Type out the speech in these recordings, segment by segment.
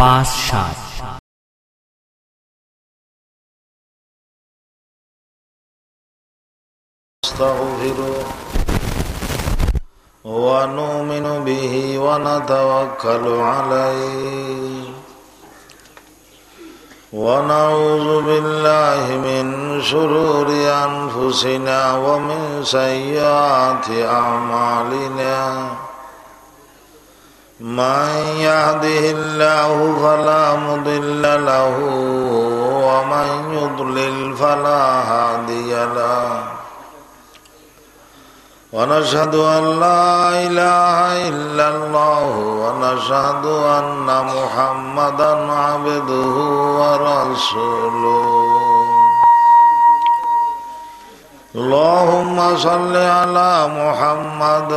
পাঁচ সাত نستغفره ونؤمن به ونتوكل عليه ونعوذ بالله من شرور أنفسنا ومن سيئات أعمالنا من يهده الله فلا مضل له ومن يضلل فلا هادي له ونشهد أن لا إله إلا الله ونشهد أن محمدا عبده ورسوله اللهم صل على محمد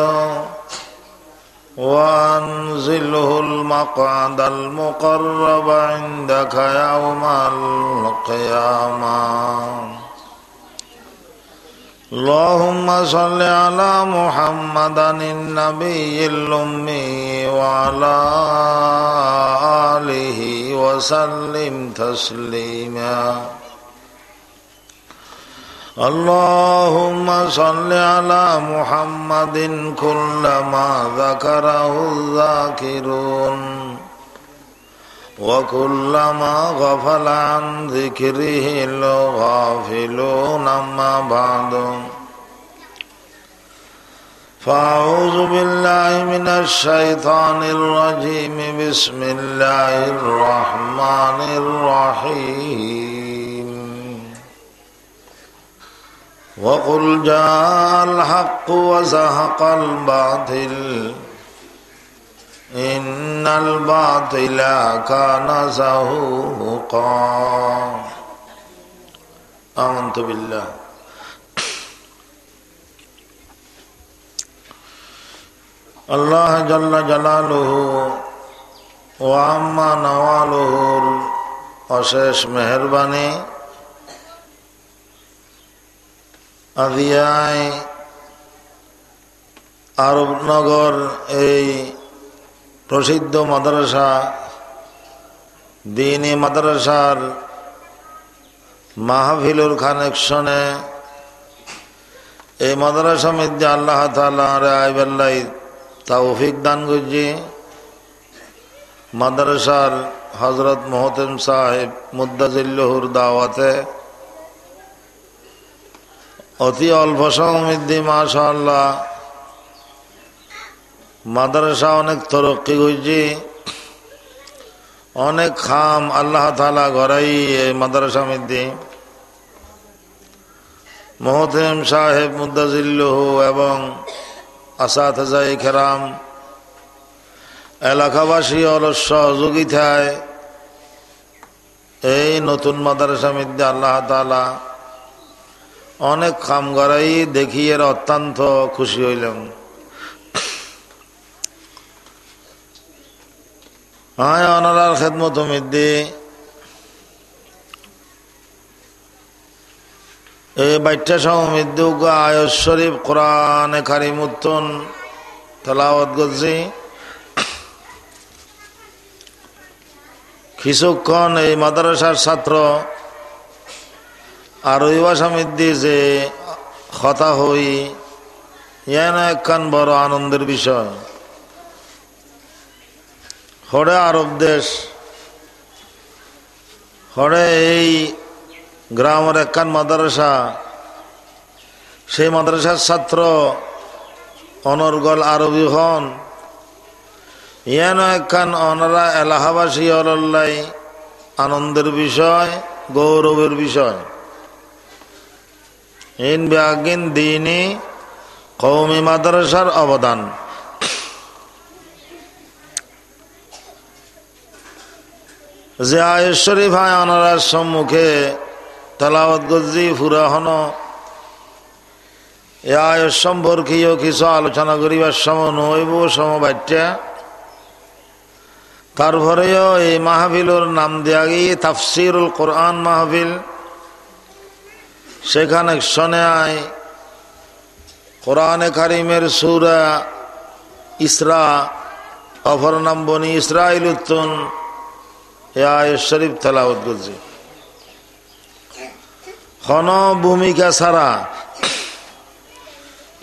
وأنزله المقعد المقرب عندك يوم القيامة. اللهم صل على محمد النبي الأمي وعلى آله وسلم تسليما. اللهم صل على محمد كلما ذكره الذاكرون وكلما غفل عن ذكره الغافلون أما بعد فأعوذ بالله من الشيطان الرجيم بسم الله الرحمن الرحيم وقل جاء الحق وزهق الباطل إن الباطل كان زهوقا آمنت بالله আল্লাহ জল্লা জালালুহু ও আম্মা নওয়ালুহুর অশেষ মেহরবানি আরবনগর, এই প্রসিদ্ধ মাদ্রাসা, দিনী মাদ্রাসার মাহফিলুর কানেকশনে, এই মাদ্রাসা মধ্যে আল্লাহ তালা আইবাল্লাই তৌফিক দান করছি। মাদ্রাসার হজরত মোহতেম সাহেব মুদাজিল্লহুর দাওয়াতে অতি অল্প সমৃদ্ধি মাশাল্লাহ মাদ্রাসা অনেক তরক্কি করছি। অনেক খাম আল্লাহ তালা ঘরাই এই মাদ্রাসা মধ্যে। মোহতেম সাহেব মুদাজিল্লহু এবং আসাদাই খেরাম এলাকাবাসী অলস সহযোগিতায় এই নতুন মাদ্রাসা মধ্যে আল্লাহ তালা অনেক কাম করাই দেখি এর অত্যন্ত খুশি হইলাম। হ্যাঁ অনারার খেদমত মধ্যে এই বাইটা সমৃদ্ধ আয়স শরীফ কোরআনে কারিমুত্তন তেলাওয়াত করছি। কিছুক্ষণ এই মাদ্রাসার ছাত্র আর ওই বাসামিদ্দি যে কথা হই ইয়ান একখান বড় আনন্দের বিষয়। হরে আরব দেশ, হরে এই গ্রামের একখান মাদ্রাসা, সেই মাদ্রাসার ছাত্র অনর্গল আরবি হন। ইয়ান একখান অনরা এলাহাবাসী অলল্লাই আনন্দের বিষয়, গৌরবের বিষয়। ইন দিনী কৌমি মাদ্রাসার অবদান। যে আয়েশ্বরী ভাই অনারার সম্মুখে তালাওয়াত গজি ফুরাহন। এ আয় সম্পর্কীয় কিছু আলোচনা করিবার সম নইব সমবাট্যা তারপরেও এই মাহবিলর নাম দেয়া গিয়ে তাফসিরুল কোরআন মাহবিল সেখানে শোনে আয়। কোরআনে কারিমের সুরা ইসরা অপর নাম বনি ইসরাইল উত্তন এ শরীফ তেলাওত করছি। হন ভূমিকা ছাড়া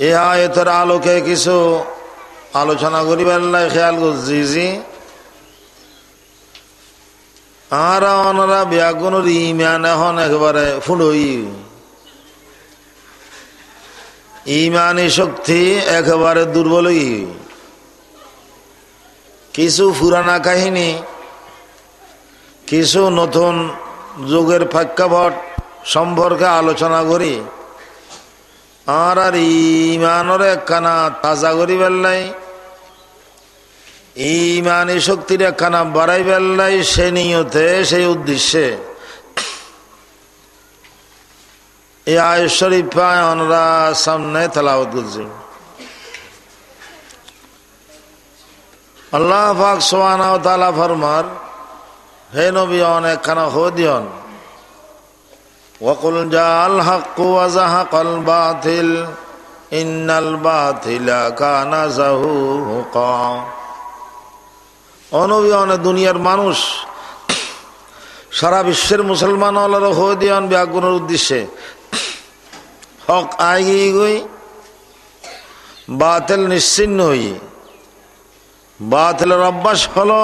এ আয়তের আলোকে কিছু আলোচনা করিবার খেয়াল করছি, জি। আর ওনারা ব্যাগুনের ইমান এখন একেবারে ফুলই। ইমানি শক্তি একেবারে দুর্বলই। কিছু পুরানা কাহিনী, কিছু নতুন যুগের প্রেক্ষাপট সম্পর্কে আলোচনা করি। আর আর ইমানের একখানা তাজা করি বেল্লাই, ইমানি শক্তির একখানা বাড়াই বেল্লাই সে নিয়তে, সেই উদ্দেশ্যে। এই আয় শরীফায় আমরা সামনে তেলাওত করছি আল্লাহ পাক সোয়ানা তালা ফরমার হে নবী অনেক খানা হদিয়ন وقل جاء الحق وزهق الباطل إن الباطل كان زهوقا অনবী অনেক দুনিয়ার মানুষ সারা বিশ্বের মুসলমান হলার হদিয়ন ব্যাগুনের উদ্দেশ্যে হক আগে গই, বাতিল নিশ্চিন্ন হই। বাতিলের অভ্যাস হলো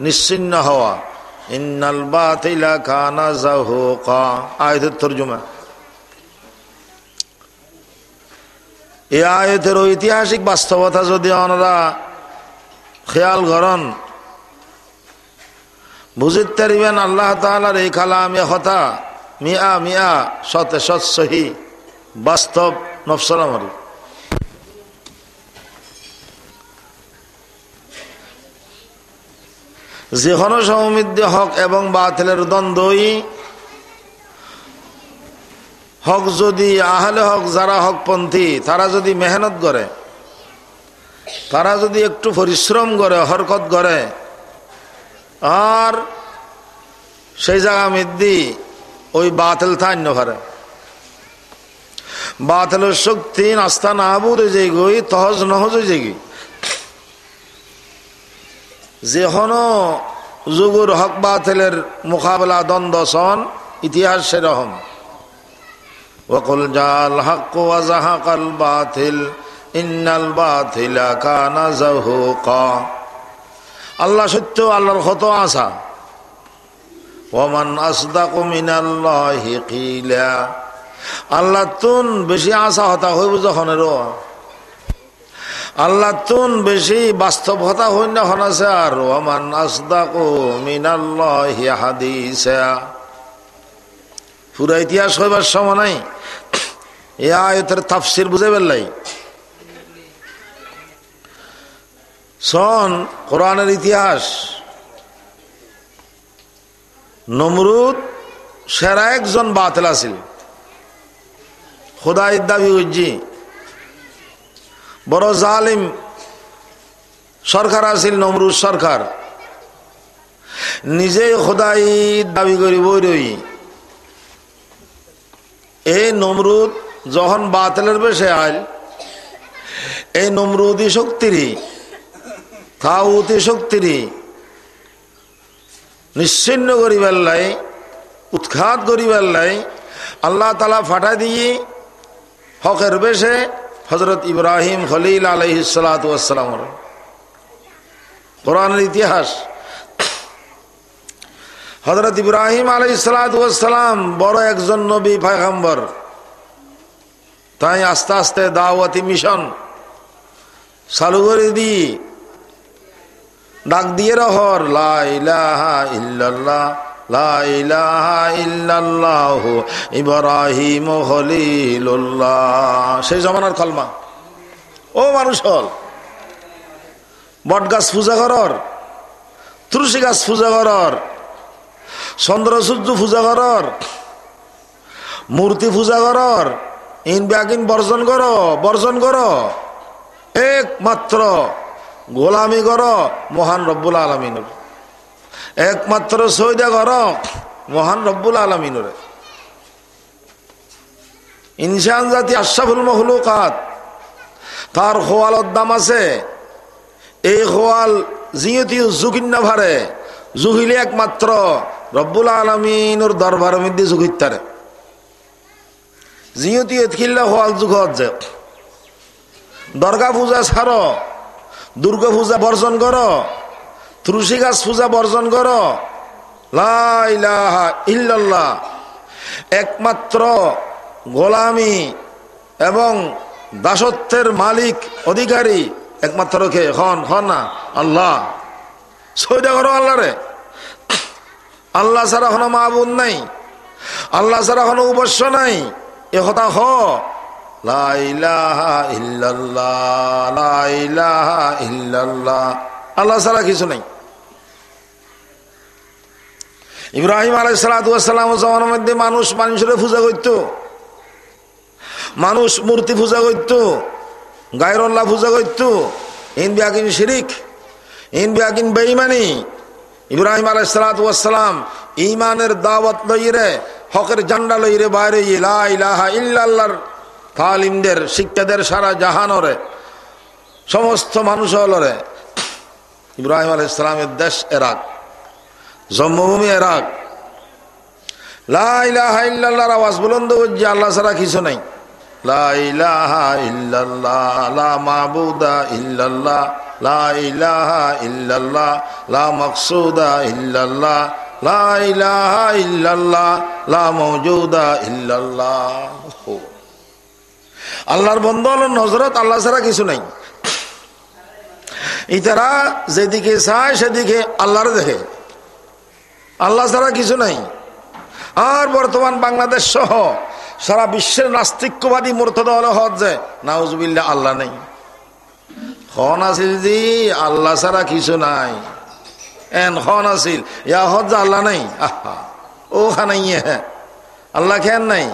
নিশ্চিন্ন হওয়া। ইন্নাল বাতিলা কানা জাহুকা। আয়াতের তর্জমা। এই আয়তের ঐতিহাসিক বাস্তবতা যদি ওনারা খেয়াল করেন, বুঝিতে পারিবেন আল্লাহ তালার এই কালামে হতা মিয়া মিয়া, সতে সৎ সহি, বাস্তব নফসলামারি যে কোনো সমৃদ্ধ হক এবং বাতিলের দ্বন্দ্বই হক যদি আহলে হক, যারা হকপন্থী, তারা যদি মেহনত করে, তারা যদি একটু পরিশ্রম করে, হরকত করে, আর সেই জায়গা মিদ্দি ওই বাতিল থান্য করে বাতিলের শক্তি, নাস্তা না বুড়ে যেগই তহজ নহজ যেগি যেহনো যুগুর হক বাতিলের মোকাবেলা দ্বন্দ্ব সন ইতিহাস সেরকম। ওকুল জাল হক ওয়াজাহাকাল বাতিল, ইন্নাল বাতিলা কানা জাহুকা। আল্লাহ সত্য, আল্লাহর কত আশা। ওমান আসদাকু মিনাল্লাহি কিলা। আল্লাহ তুন বেশি আশা হতা হইব যখনেরও আল্লাহ তুন বেশি বাস্তবতা হই না হনাছে আর ওমান আসদাকু মিনাল্লাহি হাদিসা। পুরা ইতিহাস হইবার সময় নাই। এ আয়তের তাফসির বুঝে পেলাই সন কোরআনের ইতিহাস নমরুদ সেরা একজন বাতিল আছিল। খোদাই দাবি উজ্জি বড় জালিম সরকার আছিল, নমরুদ সরকার। নিজেই খোদাই দাবি করি বই এই নমরুদ যখন বাতিলের বেশে আইল, এই নমরুদি শক্তিরই তাউতি শক্তিরই। নিশ্চিন্ন করিবার লাই, উৎখাত করিবার লাই, আল্লাহ তালা ফাটা দিয়ে হকের বেশে হজরত ইব্রাহিম খলিল আলহিসালাম কোরআনের ইতিহাস। হজরত ইব্রাহিম আলহিসালাম বড় একজন নবী পায়গাম্বর। তাই আস্তে আস্তে দাওয়াতি মিশন চালু করে দিই ডাক দিয়ে রহর লাইলাহা সেই জমানার কলমা। ও মানুষ হল বট গাছ পূজা করর, তুলসী গাছ পূজা করর চন্দ্র সূর্য পূজা করর, মূর্তি পূজা করর, ইন ব্যাকিন বর্জন করো বর্জন করো। একমাত্র গোলামি কর, মহান রব্বুল আলমিনের। একমাত্র সৈদা কর, মহান রব্বুল আলমিনের। ইনসান জাতি আশাফুল মহলুকাত তার খোয়ালত দাম আছে। এই খোয়াল জিয়তি জুকিন্ন ভারে, জুহিলে একমাত্র রব্বুল আলমিনের দরবার মধ্যে জুগিতারে জিয়তি এতকিল্লা খোয়াল যুগত যে। দর্গা পূজা ছাড় দুর্গা পূজা বর্জন কর। তুলসী গাছ পূজা বর্জন কর। একমাত্র গোলামি এবং দাসত্বের মালিক, অধিকারী একমাত্র কে? হন হন না? আল্লাহ। সৈদা করো আল্লাহ রে। আল্লাহ ছাড়া হনো মাহবুদ নাই। আল্লাহ ছাড়া হনো উবস্য নাই। এ কথা হ। আল্লাহ ছাড়া কিছু নাই। ইব্রাহিম আলাই সালাতাম জমানের মধ্যে মানুষ মানুষের পূজা করত। মানুষ মূর্তি পূজা করত গায়রল্লাহ পূজা করত। ইন বিয়াকিন শিরিক, ইন বিয়াকিন বেইমানি ইব্রাহিম আলাই সালাতাম ইমানের দাওয়াত লইরে হকের জান্ডা লইরে বাইরে ইলাহা ইল্লাল্লাহর তালিমদের, শিক্ষাদের সারা জাহানরে, সমস্ত মানুষ হলরে ইব্রাহিম আল ইসলামের দেশ এরাক, জন্মভূমি এরাক। লাহ আওয়াজ বুলন্দ করছে, আল্লাহ ছাড়া কিছু নাই। লাহা ইল্লাল্লাহ। আল্লাহর বন্ধ হল নজরত আল্লাহ ছাড়া কিছু নাই। ইতারা যেদিকে চায় সেদিকে আল্লাহর দেখে। আল্লাহ ছাড়া কিছু নাই। আর বর্তমান বাংলাদেশ সহ সারা বিশ্বের নাস্তিক্যবাদী মূর্তদা হলে যে নাউজবিল্লা আল্লাহ নেই। খন আসিল জি, আল্লাহ ছাড়া কিছু নাই। এন খন আসিল ইয়া হজ আল্লাহ নাই। আহা ও খানাই আল্লাহ খেয়ান নাই।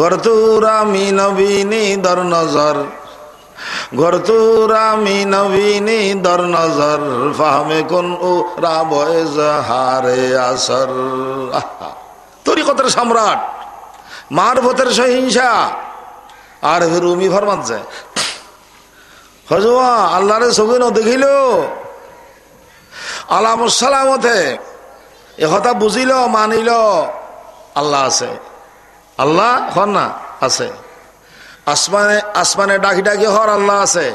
গরতুরা মি নবীনি দর নজর, গরতুরা মি নবীনি দর নজর, ফাহমে কোন ও রাবয়েজ হারে আসর। তরিকতের সম্রাট মারভতের সহিংসা, আর রুমি ফরমাচ্ছে হজুয়া আল্লাহরে ছবি ন দেখিল আলামসালামতে এ কথা বুঝিল, মানিল, আল্লাহ আছে। আল্লাহ হর না, আছে। আসমানে আসমানে ডাকি ডাকি হর আল্লাহ আছে।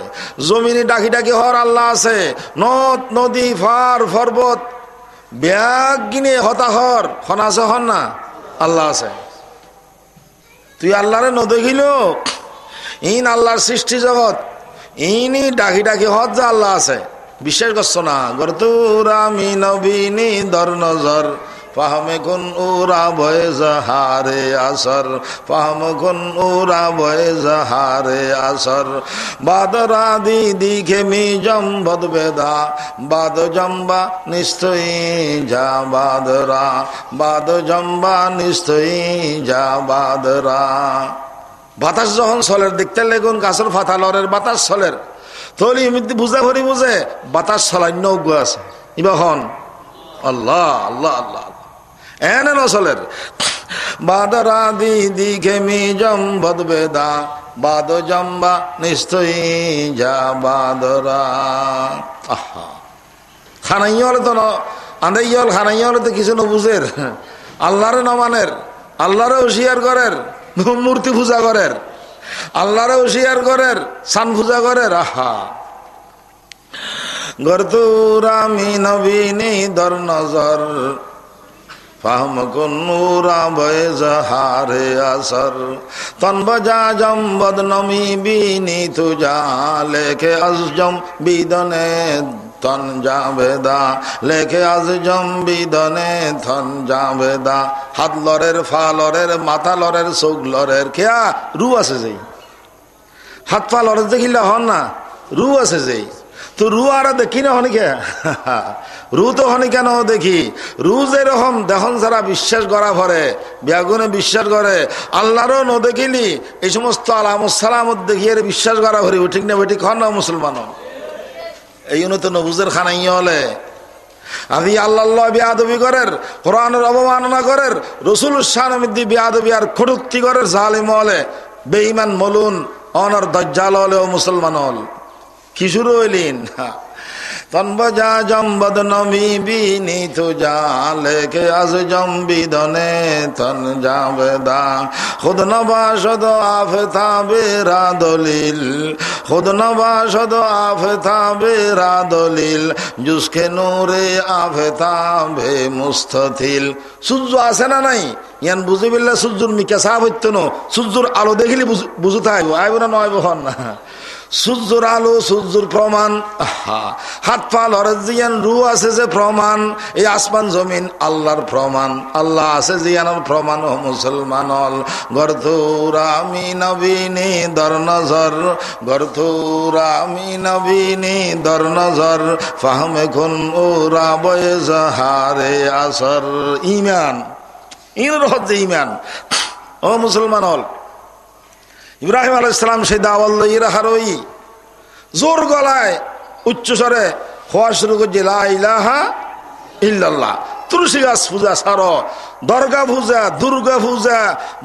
জমিনে ডাকি ডাকি হর আল্লাহ আছে। নদ, নদী ফার পর্বত, ব্যাগ গিনে হতাহর, হন আছে, হন না, আল্লাহ আছে। তুই আল্লাহরে নদেখিল ইন আল্লাহর সৃষ্টি জগৎ, ইনি ডাকি ডাকি হত যা আল্লাহ আছে। বিশ্বাস করছ না, গরতুরা মি নবীনি দর নজর পাহমে কোন ওরা ভয়ে জাহারে আসর, পাহম কোন ওরা ভয়ে জাহারে আসর। বাদরা দিদি খেমি জম্বদ বেদা, বাদ জম্বা নিশ্চয়ই যা বাদরা বাদ জম্বা নিশ্চয়ই যা বাদরা বাতাস যখন চলের দেখতে লেগুন গাছের ফাতা লরের বাতাস চলের তলি এমনি বুঝা ভরি বুঝে বাতাস নৌগ আছে। ইবাহন আল্লাহ আল্লাহ আল্লাহ। এনে নসলের বাদরা দিদি খেমি জম বদবেদা, বাদ জম্বা নিশ্চয়ই যা বাদরা। আহা। খানাইয়ল তো আন্দাইয়ল খানাইয়ল তো কিছু নবুঝের আল্লাহরে নমানের আল্লাহরে হুশিয়ার করের, মূর্তি পূজা করের, আল্লাহরে হুশিয়ার করের, সান পূজা করের, আহা। গরতুরামি নবীনী দর নজর ফাহম কুন্নুরা বয়জহারে আসর। তন বজা জম বদনমি বিনি তুজা লেখে আজম বিদনে থন যাবেদা লেখে আজ জম বিদনে থন যাবেদা হাত লরের ফা লরের, মাথা লরের, চোখ লরের খেয়া রু আছে যেই। হাত পা লরের দেখিলে হন না? রু আছে যেই। তো রু আর দেখি না হনিকে? রু তো হনি কেন দেখি। রু যেরকম দেখন যারা বিশ্বাস করা ভরে, ব্যাগুনে বিশ্বাস করে আল্লাহরও ন দেখিলি, এই সমস্ত আলামসালামত দেখিয়ে বিশ্বাস করা ভরি ঠিক না বেঠিক হন না মুসলমান এই জন্য তো নবুজের খানাই হলে। আদি আল্লাহ বিয়াদবি করের, কোরআনের অবমাননা করের, রসুল শাহমিদ্দি বিয়াদবি আর খড়ুক্তি করের জালিম হলে, বেঈমান মলুন, অনর দজ্জাল হলে ও মুসলমান হল। কি শুরু হইলিন আজ জম্বি থাবে দলিল। দলিল। জুসকে নূরে আফে থাবে মুস্তথিল সূর্য আছে না নাই? ইয়ান বুঝি বিল্লা সূর্যর মিকা সাহ হইতো সূর্যর আলো দেখিলে বুঝু থাকব আইব না নয় বহন না সূর্যর আলো, সূর্যর প্রমাণ। হাত পা লরেজিয়ান রু আছে যে প্রমাণ। এই আসমান জমিন আল্লাহর প্রমাণ। আল্লাহ আছে জিয়ানোর প্রমাণ, ও মুসলমান গর্থুরামি নবীনি, দর নজর। গর্থুরামি নবীনি, দর নজর। ফাহমে খুন ও রাবয়ে জাহারে আসর। ইমান ইন হচ্ছে ইমান ও মুসলমান হল ইব্রাহিম আলাইসালাম সেই দাওয়াল ইরাহারই জোর গলায় উচ্চস্বরে হওয়া শুরু করছে লাহা ইল্লাল্লাহ। তুলসী গাছ পূজা সার দরগা পূজা, দুর্গা পূজা,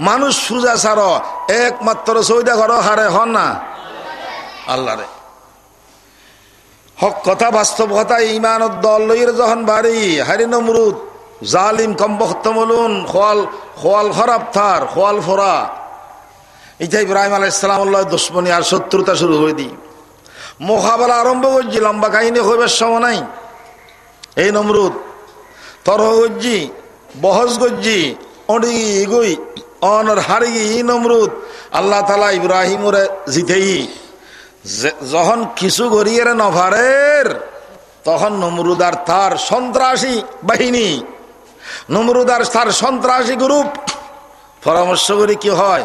মানুষ পূজা সার একমাত্র সৌদা ঘর হারে হন না। আল্লাহ রে। হক কথা, বাস্তব কথা ইমান যখন বাড়ি, হারি নমরুদ, জালিম, কম্বক্ত মলুন, খোয়াল খোয়াল খরাব থার, খোয়াল ফোরা। এটা ইব্রাহিম আলাইসালাম দুশ্মনী আর শত্রুতা শুরু হয়ে দিই। মোকাবেলা আরম্ভ করছি, লম্বা কাহিনী হইবার সময় নাই। এই নমরুদ, তরহ গজ্জি বহস গজ্জি অডি গই, অনর হারি ই নমরুদ, আল্লাহ তালা ইব্রাহিমরে জিতেই। যখন কিছু গড়িয়ে নভারের, তখন নমরুদ আর তার সন্ত্রাসী বাহিনী, নমরুদ আর তার সন্ত্রাসী গ্রুপ, পরামর্শ করে কি হয়?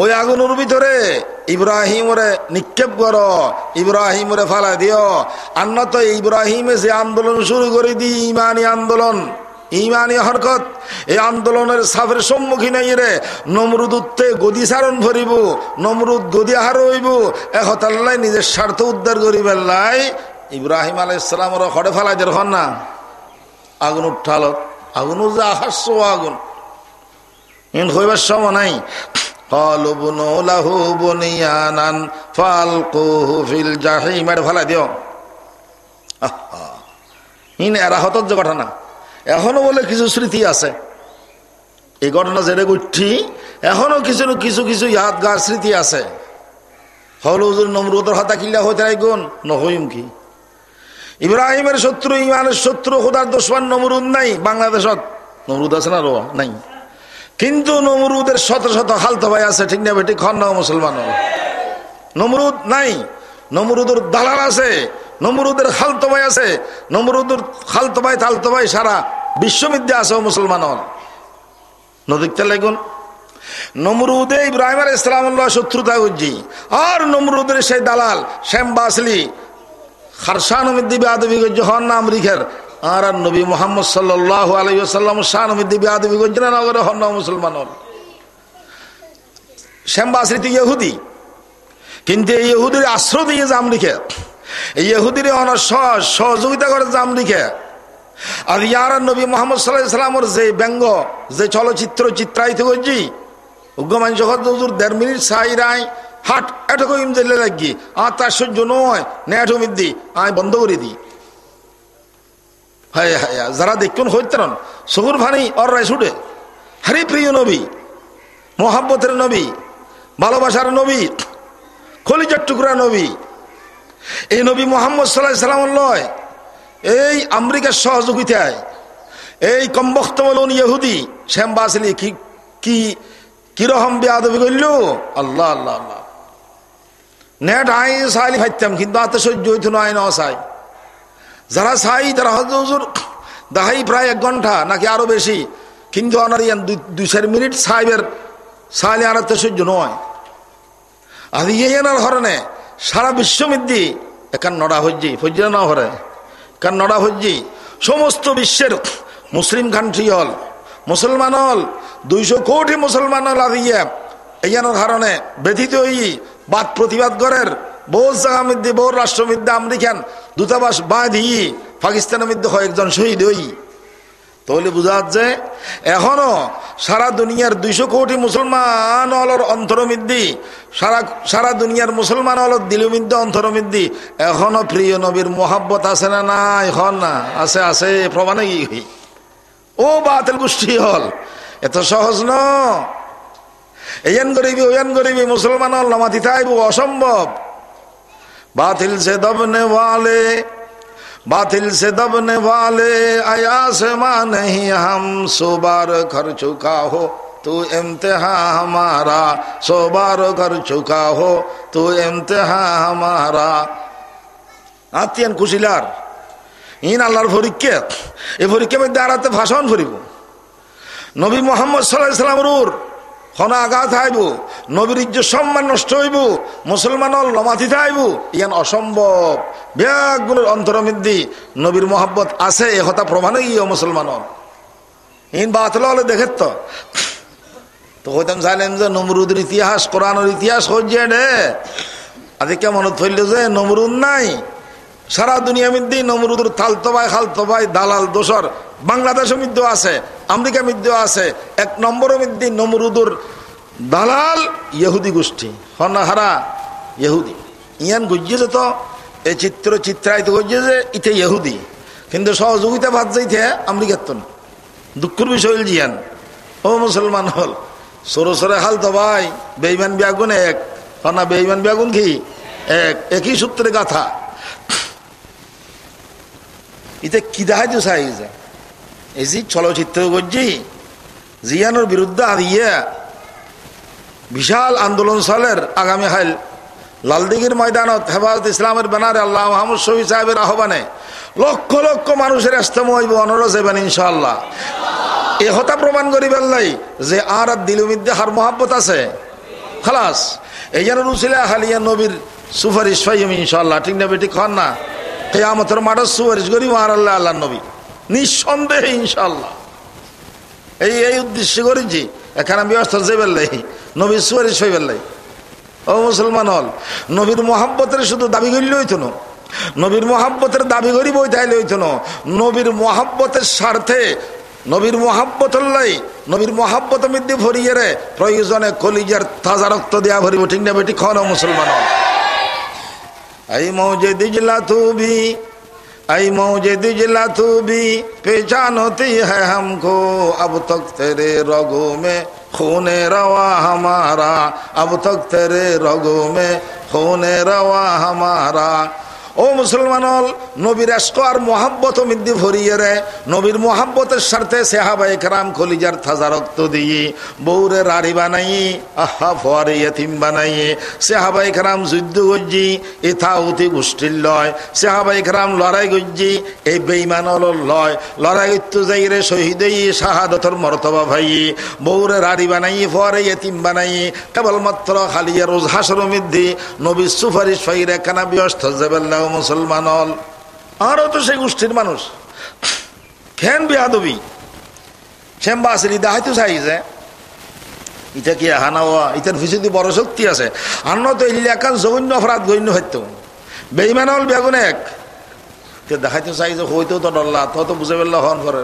ওই আগুনের ভিতরে ইব্রাহিমরে নিক্ষেপ কর, ইব্রাহিমরে ফালা দিও। আন্ন তো ইব্রাহিমে যে আন্দোলন শুরু করে দি, ইমানি আন্দোলন। ইমানি হরকত। এই আন্দোলনের সাফের সম্মুখীন রে নমরুদ উত্তে গদি সারণ ভরিব নমরুদ গদি হার হইব। একতাল্লাই নিজের স্বার্থ উদ্ধার করিবার লাই। ইব্রাহিম আলাই ইসলামর হরে ফেলাই দের হন না। আগুন উঠালত আগুন যে আহাস্য আগুন। সময় নাই। قالوا بنوا له بنيانا فالقوه في الجحيم আর ফেলা দিও ইন এরা হতজ্জ ঘটনা এখনো বলে কিছু স্মৃতি আছে এই ঘটনা যেটা উঠি এখনো কিছু কিছু কিছু ইয়াদগার স্মৃতি আছে হলুজুর নমরুদর হতা কিল্লা হতে গুণ নহইম কি ইব্রাহিমের শত্রু ইমানের শত্রু খোদার দোষমান নমরুদ নাই বাংলাদেশত নমরুদ আছে না রো নাই কিন্তু নমরুদের শত শত হালতো ভাই আছে, ঠিক না বেটি খন্ড মুসলমান নমরুদ নাই। নমরুদের দালাল আছে, নমরুদের খালতো ভাই আছে, নমরুদের খালতো ভাই, তালতো ভাই সারা বিশ্ববিদ্যা আছে মুসলমান নদীকতে লাগুন নমরুদে ইব্রাহিম আল ইসলাম শত্রুতা করছি আর নমরুদের সেই দালাল, শ্যাম বাসলি, খারসান দিবি আদবি করছে, হন না আমরিখের আর নবী মোহাম্মদ সাল্লাহ আলাইসাল্লাম শাহ নবী আদবি গঞ্জনা নগরে হন মুসলমান শ্যামবাসরিতে ইহুদি। কিন্তু এই ইহুদির আশ্রয় দিয়ে লিখে এই ইহুদির সহযোগিতা করে জাম লিখে আর ইয়ার নবী মোহাম্মদ সাল্লাহ সাল্লামর যে ব্যঙ্গ, যে চলচ্চিত্র চিত্রায়িত করছি উগ্রমান জগৎ দেড় মিনিট সাই রায়, হাট, এটুকু ইমজেলে লাগি, আর তার সহ্য নয় নেটো মিদ্দি আয় বন্ধ করে দিই। হায় হায় যারা দেখুন হইতেন সগুর ভানি অর রায় ছুটে। হারি প্রিয় নবী মোহাম্মতের নবী, ভালোবাসার নবী, খলিজার টুকরা নবী। এই নবী মোহাম্মদ সাল্লাহ সাল্লাম লয়, এই আমেরিকার সহযোগিতায়, এই কমবক্ত বলুন ইহুদি, শ্যাম বাসলি কি কি কীরকম বেয়াদবি করল? আল্লাহ আল্লাহ আল্লাহ। নেট আই সাইলি ফাইতাম কিন্তু আতে সহ্য হইতো না, আইন অসাই। যারা সাই তারা হজুর দাহাই প্রায় এক ঘণ্টা, নাকি আরও বেশি। কিন্তু ওনার ইয়ান দুই চার মিনিট সাহেবের সাইলে আর সহ্য নয়। আর ইয়েনার হরণে সারা বিশ্বমিদ্যি এখান নড়া হজ্জি, ফজ্জা না হরে কারণ নড়া হজ্জি। সমস্ত বিশ্বের মুসলিম কান্ট্রি হল মুসলমান হল দুইশো কোটি মুসলমান হল আদিয়া ইয়ানোর কারণে ব্যথিত হই বাদ প্রতিবাদ করের বহু জায়গা মধ্যে বহু রাষ্ট্র মধ্যে আমেরিকান দূতাবাস বাঁধি পাকিস্তানের মধ্যে কয়েকজন শহীদ হই। তাহলে বোঝা যাচ্ছে এখনও সারা দুনিয়ার দুইশো কোটি মুসলমান অলর অন্তরমিদ্দি সারা সারা দুনিয়ার মুসলমান অলর দিলমিদ্দি অন্তরমিদ্দি এখনও প্রিয় নবীর মোহাব্বত আছে না না এখন না, আছে আছে, প্রমাণে কি ও বাতিল গোষ্ঠী হল এত সহজ ন। এন গরিবি, ওয়ান গরিবি, মুসলমান হল নামাতি থাইব অসম্ভব। বাতিল সে দবনে ওয়ালে बातिल से दबने वाले आयास मां नहीं हम सो बार कर चुका हो तू इम्तिहा हमारा सो बार कर चुका हो तू इम्तिहा हमारा আত্মীয়ান কুশিলার ইন আল্লাহর পরীক্ষা এই পরীক্ষার মধ্যে আরাতে ভাষণ ফুরিব নবী মোহাম্মদ সাল্লাহ সাল্লামরুর হনা আঘাত আইব নবীর ইজ্জত সম্মান নষ্ট হইব মুসলমান লমাতি আইব ইয়ান অসম্ভব। ব্যাগুলোর অন্তরমিদ্দি নবীর মোহাব্বত আছে, এ কথা প্রমাণে গিয়ে মুসলমান ইন বাতল হলে দেখে তো। তো হইতাম চাইলেন যে নমরুদের ইতিহাস, কোরআনের ইতিহাস হচ্ছে রে আজকে মনে ধরল যে নমরুদ নাই। সারা দুনিয়া মধ্যে নমরুদের থালতো ভাই খালতো ভাই দালাল, দোসর বাংলাদেশের মধ্যেও আছে, আমেরিকা মধ্যেও আছে, এক নম্বরের মধ্যে নমরুদুর দালাল ইহুদি গোষ্ঠী। হনাহারা ইহুদি। ইয়ান গুজিয়েছে তো এই চিত্র চিত্রায়িত যে ইতে ইহুদি। কিন্তু সহযোগিতা বাদ যাইতে আমেরিকার তো দুঃখের বিষয় জিয়ান ও মুসলমান হল। সরো সরে হাল তো ভাই বেইমান বিয়াগুন এক। হনা বেইমান বিয়াগুন কি? এক। একই সূত্রে গাথা। ইতে কি দেখাই তো চাই এই চলচ্চিত্র করছি। জিয়ানোর বিরুদ্ধে হারিয়ে বিশাল আন্দোলন চলের আগামী হাইল লালদিঘির ময়দানত হেফাজত ইসলামের ব্যানারে আল্লাহ মাহমুদ শহীদ সাহেবের আহ্বানে লক্ষ লক্ষ মানুষের এস্তম হইব অনুরোধ যাবেন ইনশাল্লাহ এ হতা প্রমাণ করি পেলাই যে আর আর দিলুমিদ্দে হার মহাব্বত আছে। খালাস, এই যেন রুসিলা হালিয়া নবীর সুপারিশ পাইম ইনশাল্লাহ ঠিক না বেটি খান না। কেয়ামতের মাঠের সুপারিশ করি আর আল্লাহ আল্লাহ নবী। নিঃসন্দেহে ইনশাল্লাহ এই এই উদ্দেশ্য করেছি। এখানে ব্যবস্থা যে বেললাই নবীর সুপারিশ হয়ে বেললাই ও মুসলমান হল, নবীর মোহাব্বতের শুধু দাবি করলে হইতো না। নবীর মোহাব্বতের দাবি করি বই তাইলে হইতো না। নবীর মোহাব্বতের স্বার্থে নবীর মোহাব্বত লাই নবীর মোহাব্বত মধ্যে ভরিয়ে রে প্রয়োজনে কলিজার তাজা রক্ত দেওয়া ভরিব, ঠিক না বেটি? খন মুসলমান এই মৌজে দিজলা তুবি आई मौजे दिजला तू भी पहचान होती है हमको अब तक तेरे रगों में खून रवा हमारा अब तक तेरे रगों में खून रवा हमारा ও মুসলমান নবীর এস্ক আর মোহাব্বত মিদ্দি ভরিয়ে রে। নবীর মোহাব্বতের স্বার্থে সেহাবা একরাম খলিজার থাজা রক্ত দিয়ে। বৌরে রাড়ি বানাই, আহা ফোয়ারে ইয়তিম বানাই। সেহাবা একরাম যুদ্ধ গজ্জি এথা উতি গোষ্ঠীর লয়। সেহাবা একরাম লড়াই গজ্জি, এই বেইমান লয়। লড়াই উত্তু যাই রে শহীদই শাহাদতর মরতবা ভাই। বৌরে রাড়ি বানাই, ফোয়ারে ইয়তিম বানাই। কেবলমাত্র খালিয়া রোজ হাসর মিদ্দি নবী সুপারিশ ফাইরে কানা ব্যস্ত যাবেল্লা মুসলমান হল। আরও তো সেই গোষ্ঠীর মানুষ। ফ্যান বিয়াদবি। শ্যাম্বা আসলি দেখাইতো চাইছে ইটা কি, হানা ইটার পিছনে বড় শক্তি আছে। আন্ন তো এলাকার জঘন্য অপরাধ, গণ্য হইতো। বেইমান হল বেগুন এক। তে দেখাইতে চাই যে হইতেও তো ডল্লা, তো তো বুঝে পেল হন করে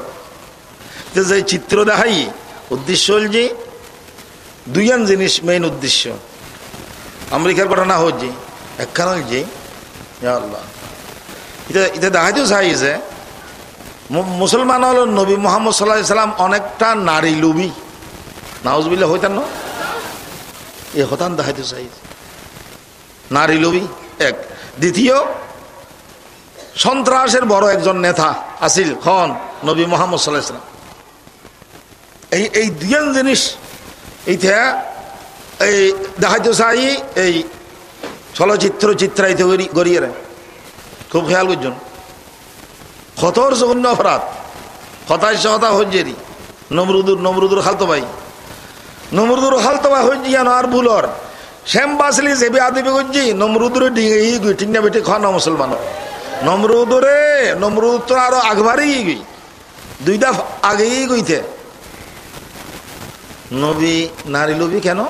যে চিত্র দেখাই, উদ্দেশ্য হল যে, দুইয়ান জিনিস মেইন উদ্দেশ্য। আমেরিকার ঘটনা হচ্ছে, একখান হল যে চাইছে মুসলমান হল নবী মোহাম্মদ সাল্লাহ সাল্লাম অনেকটা নারী লুবি নাউজবিল্লা হইতান না? এ হতান দেখাইতে চাইছে নারী লুবি এক। দ্বিতীয়, সন্ত্রাসের বড় একজন নেতা আসিল, খন? নবী মোহাম্মদ সাল্লাহ এই এই দুজন জিনিস, এইটা, এই দেখাইতে চাই এই চলচ্চিত্র চিত্রায়িত গড়িয়ে খুব খেয়াল করছেন। কতর জঘন্য অপরাধ। হতাশ হতা হজ্জেরি নমরুদুর নমরুদুর খালতো ভাই। নমরুদুর খালতো ভাই হজ্জিয়ান আর ভুলর। শ্যাম বাসলি যেবি আদিবি গজ্জি নমরুদুরে ডিঙে গই ঠিক না বেটি খাওয়া মুসলমান। নমরুদরে, নমরুদ তো আরও আগবারই গই। দুইটা আগেই গইতে। নবী, নারী লবি কেন?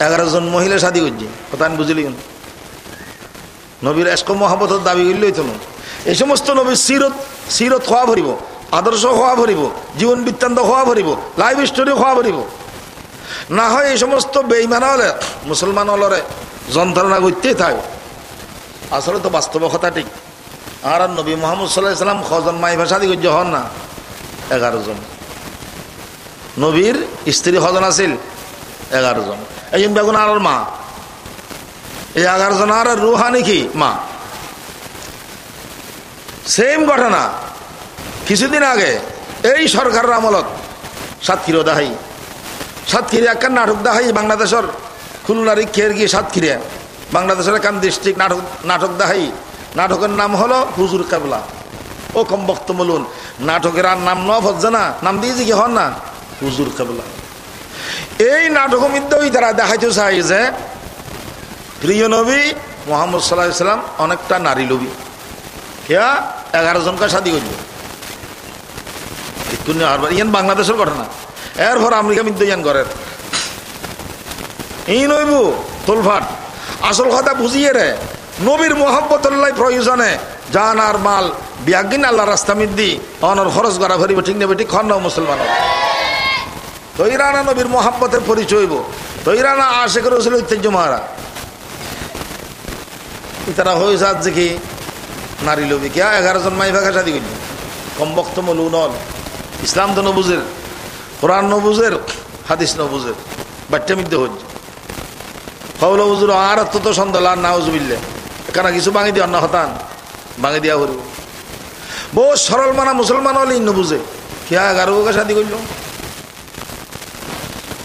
এগারো জন মহিলা শাদি করছে। কথা আমি বুঝলি নবীর এসকম মহাবতের দাবি করলেই তো এই সমস্ত নবীর সিরত সিরত হওয়া ভরিব, আদর্শ হওয়া ভরিব, জীবন বৃত্তান্ত হওয়া ভরিব লাইফ স্টোরি হওয়া ভরিব। না হয় এই সমস্ত বেইমান হলে মুসলমান হলরে যন্ত্রণা করতেই থাক। আসলে তো বাস্তব কথা ঠিক। আর নবী মোহাম্মদ সাল্লাহ সাল্লাম খজন মাই ভাষা দিয়ে হন না। এগারো জন। নবীর স্ত্রী হজন আছিল, এগারো জন। এই বেগুন আর মা। এই এগারো জন আর রুহানি কি? মা। সেম ঘটনা। কিছুদিন আগে এই সরকারের আমলত সাতক্ষীর দেখাই সাতক্ষীরে একটা নাটক দেখাই বাংলাদেশের খুলনার খের গিয়ে সাতক্ষীরে। বাংলাদেশের একান ডিস্ট্রিক্ট নাটক নাটক দেখাই নাটকের নাম হলো হুজুর কাবলা। ও কম বক্ত বলুন, নাটকের আর নাম নফ হচ্ছে না নাম দিয়েছে কি হন না? হুজুর কাবলা। এই নাটক মধ্যে তারা দেখাইতে চাই যে প্রিয় নবী মোহাম্মদ সাল্লাহ সাল্লাম অনেকটা নারী লবি কেয়া? এগারো জনকার শাদি করল। ইয়ান বাংলাদেশের ঘটনা। এরপর আমেরিকা মধ্যে ইয়ান ঘরের। এই নইব তোলফাট। আসল কথা বুঝিয়ে রে, নবীর মোহাম্মতুল্লাহ প্রয়োজনে জান আর মাল, বিয়াগিন আল্লাহ রাস্তা মিদ্দি, অনর খরচ করা ভরিব ঠিক নেবে ঠিক খন্ন মুসলমান। তৈরানা নবীর মোহাম্মতের পরিচয় হইব। তৈরানা আশেখ রসুল ঐতিহ্য মারা তারা হয়ে যাচ্ছে কি? নারী লোভি। কে এগারো জন মাই ভাগা শাদি করল? কম বক্তব্য নল। ইসলাম তো নবুজের। কোরআন নবুজের, হাদিস নবুজের। বাচ্চা মিদ্যে হচ্ছে কবল হুজুর, আর তো সন্দেহ আর না হুজুবিল্লে কেন কিছু ভাঙি দিয়ে অন্য হতান। ভাঙি দিয়া করিব বহু সরল মানা মুসলমান হলে ইন্ন বুঝে কে এগারো ভাগা শাদি করল?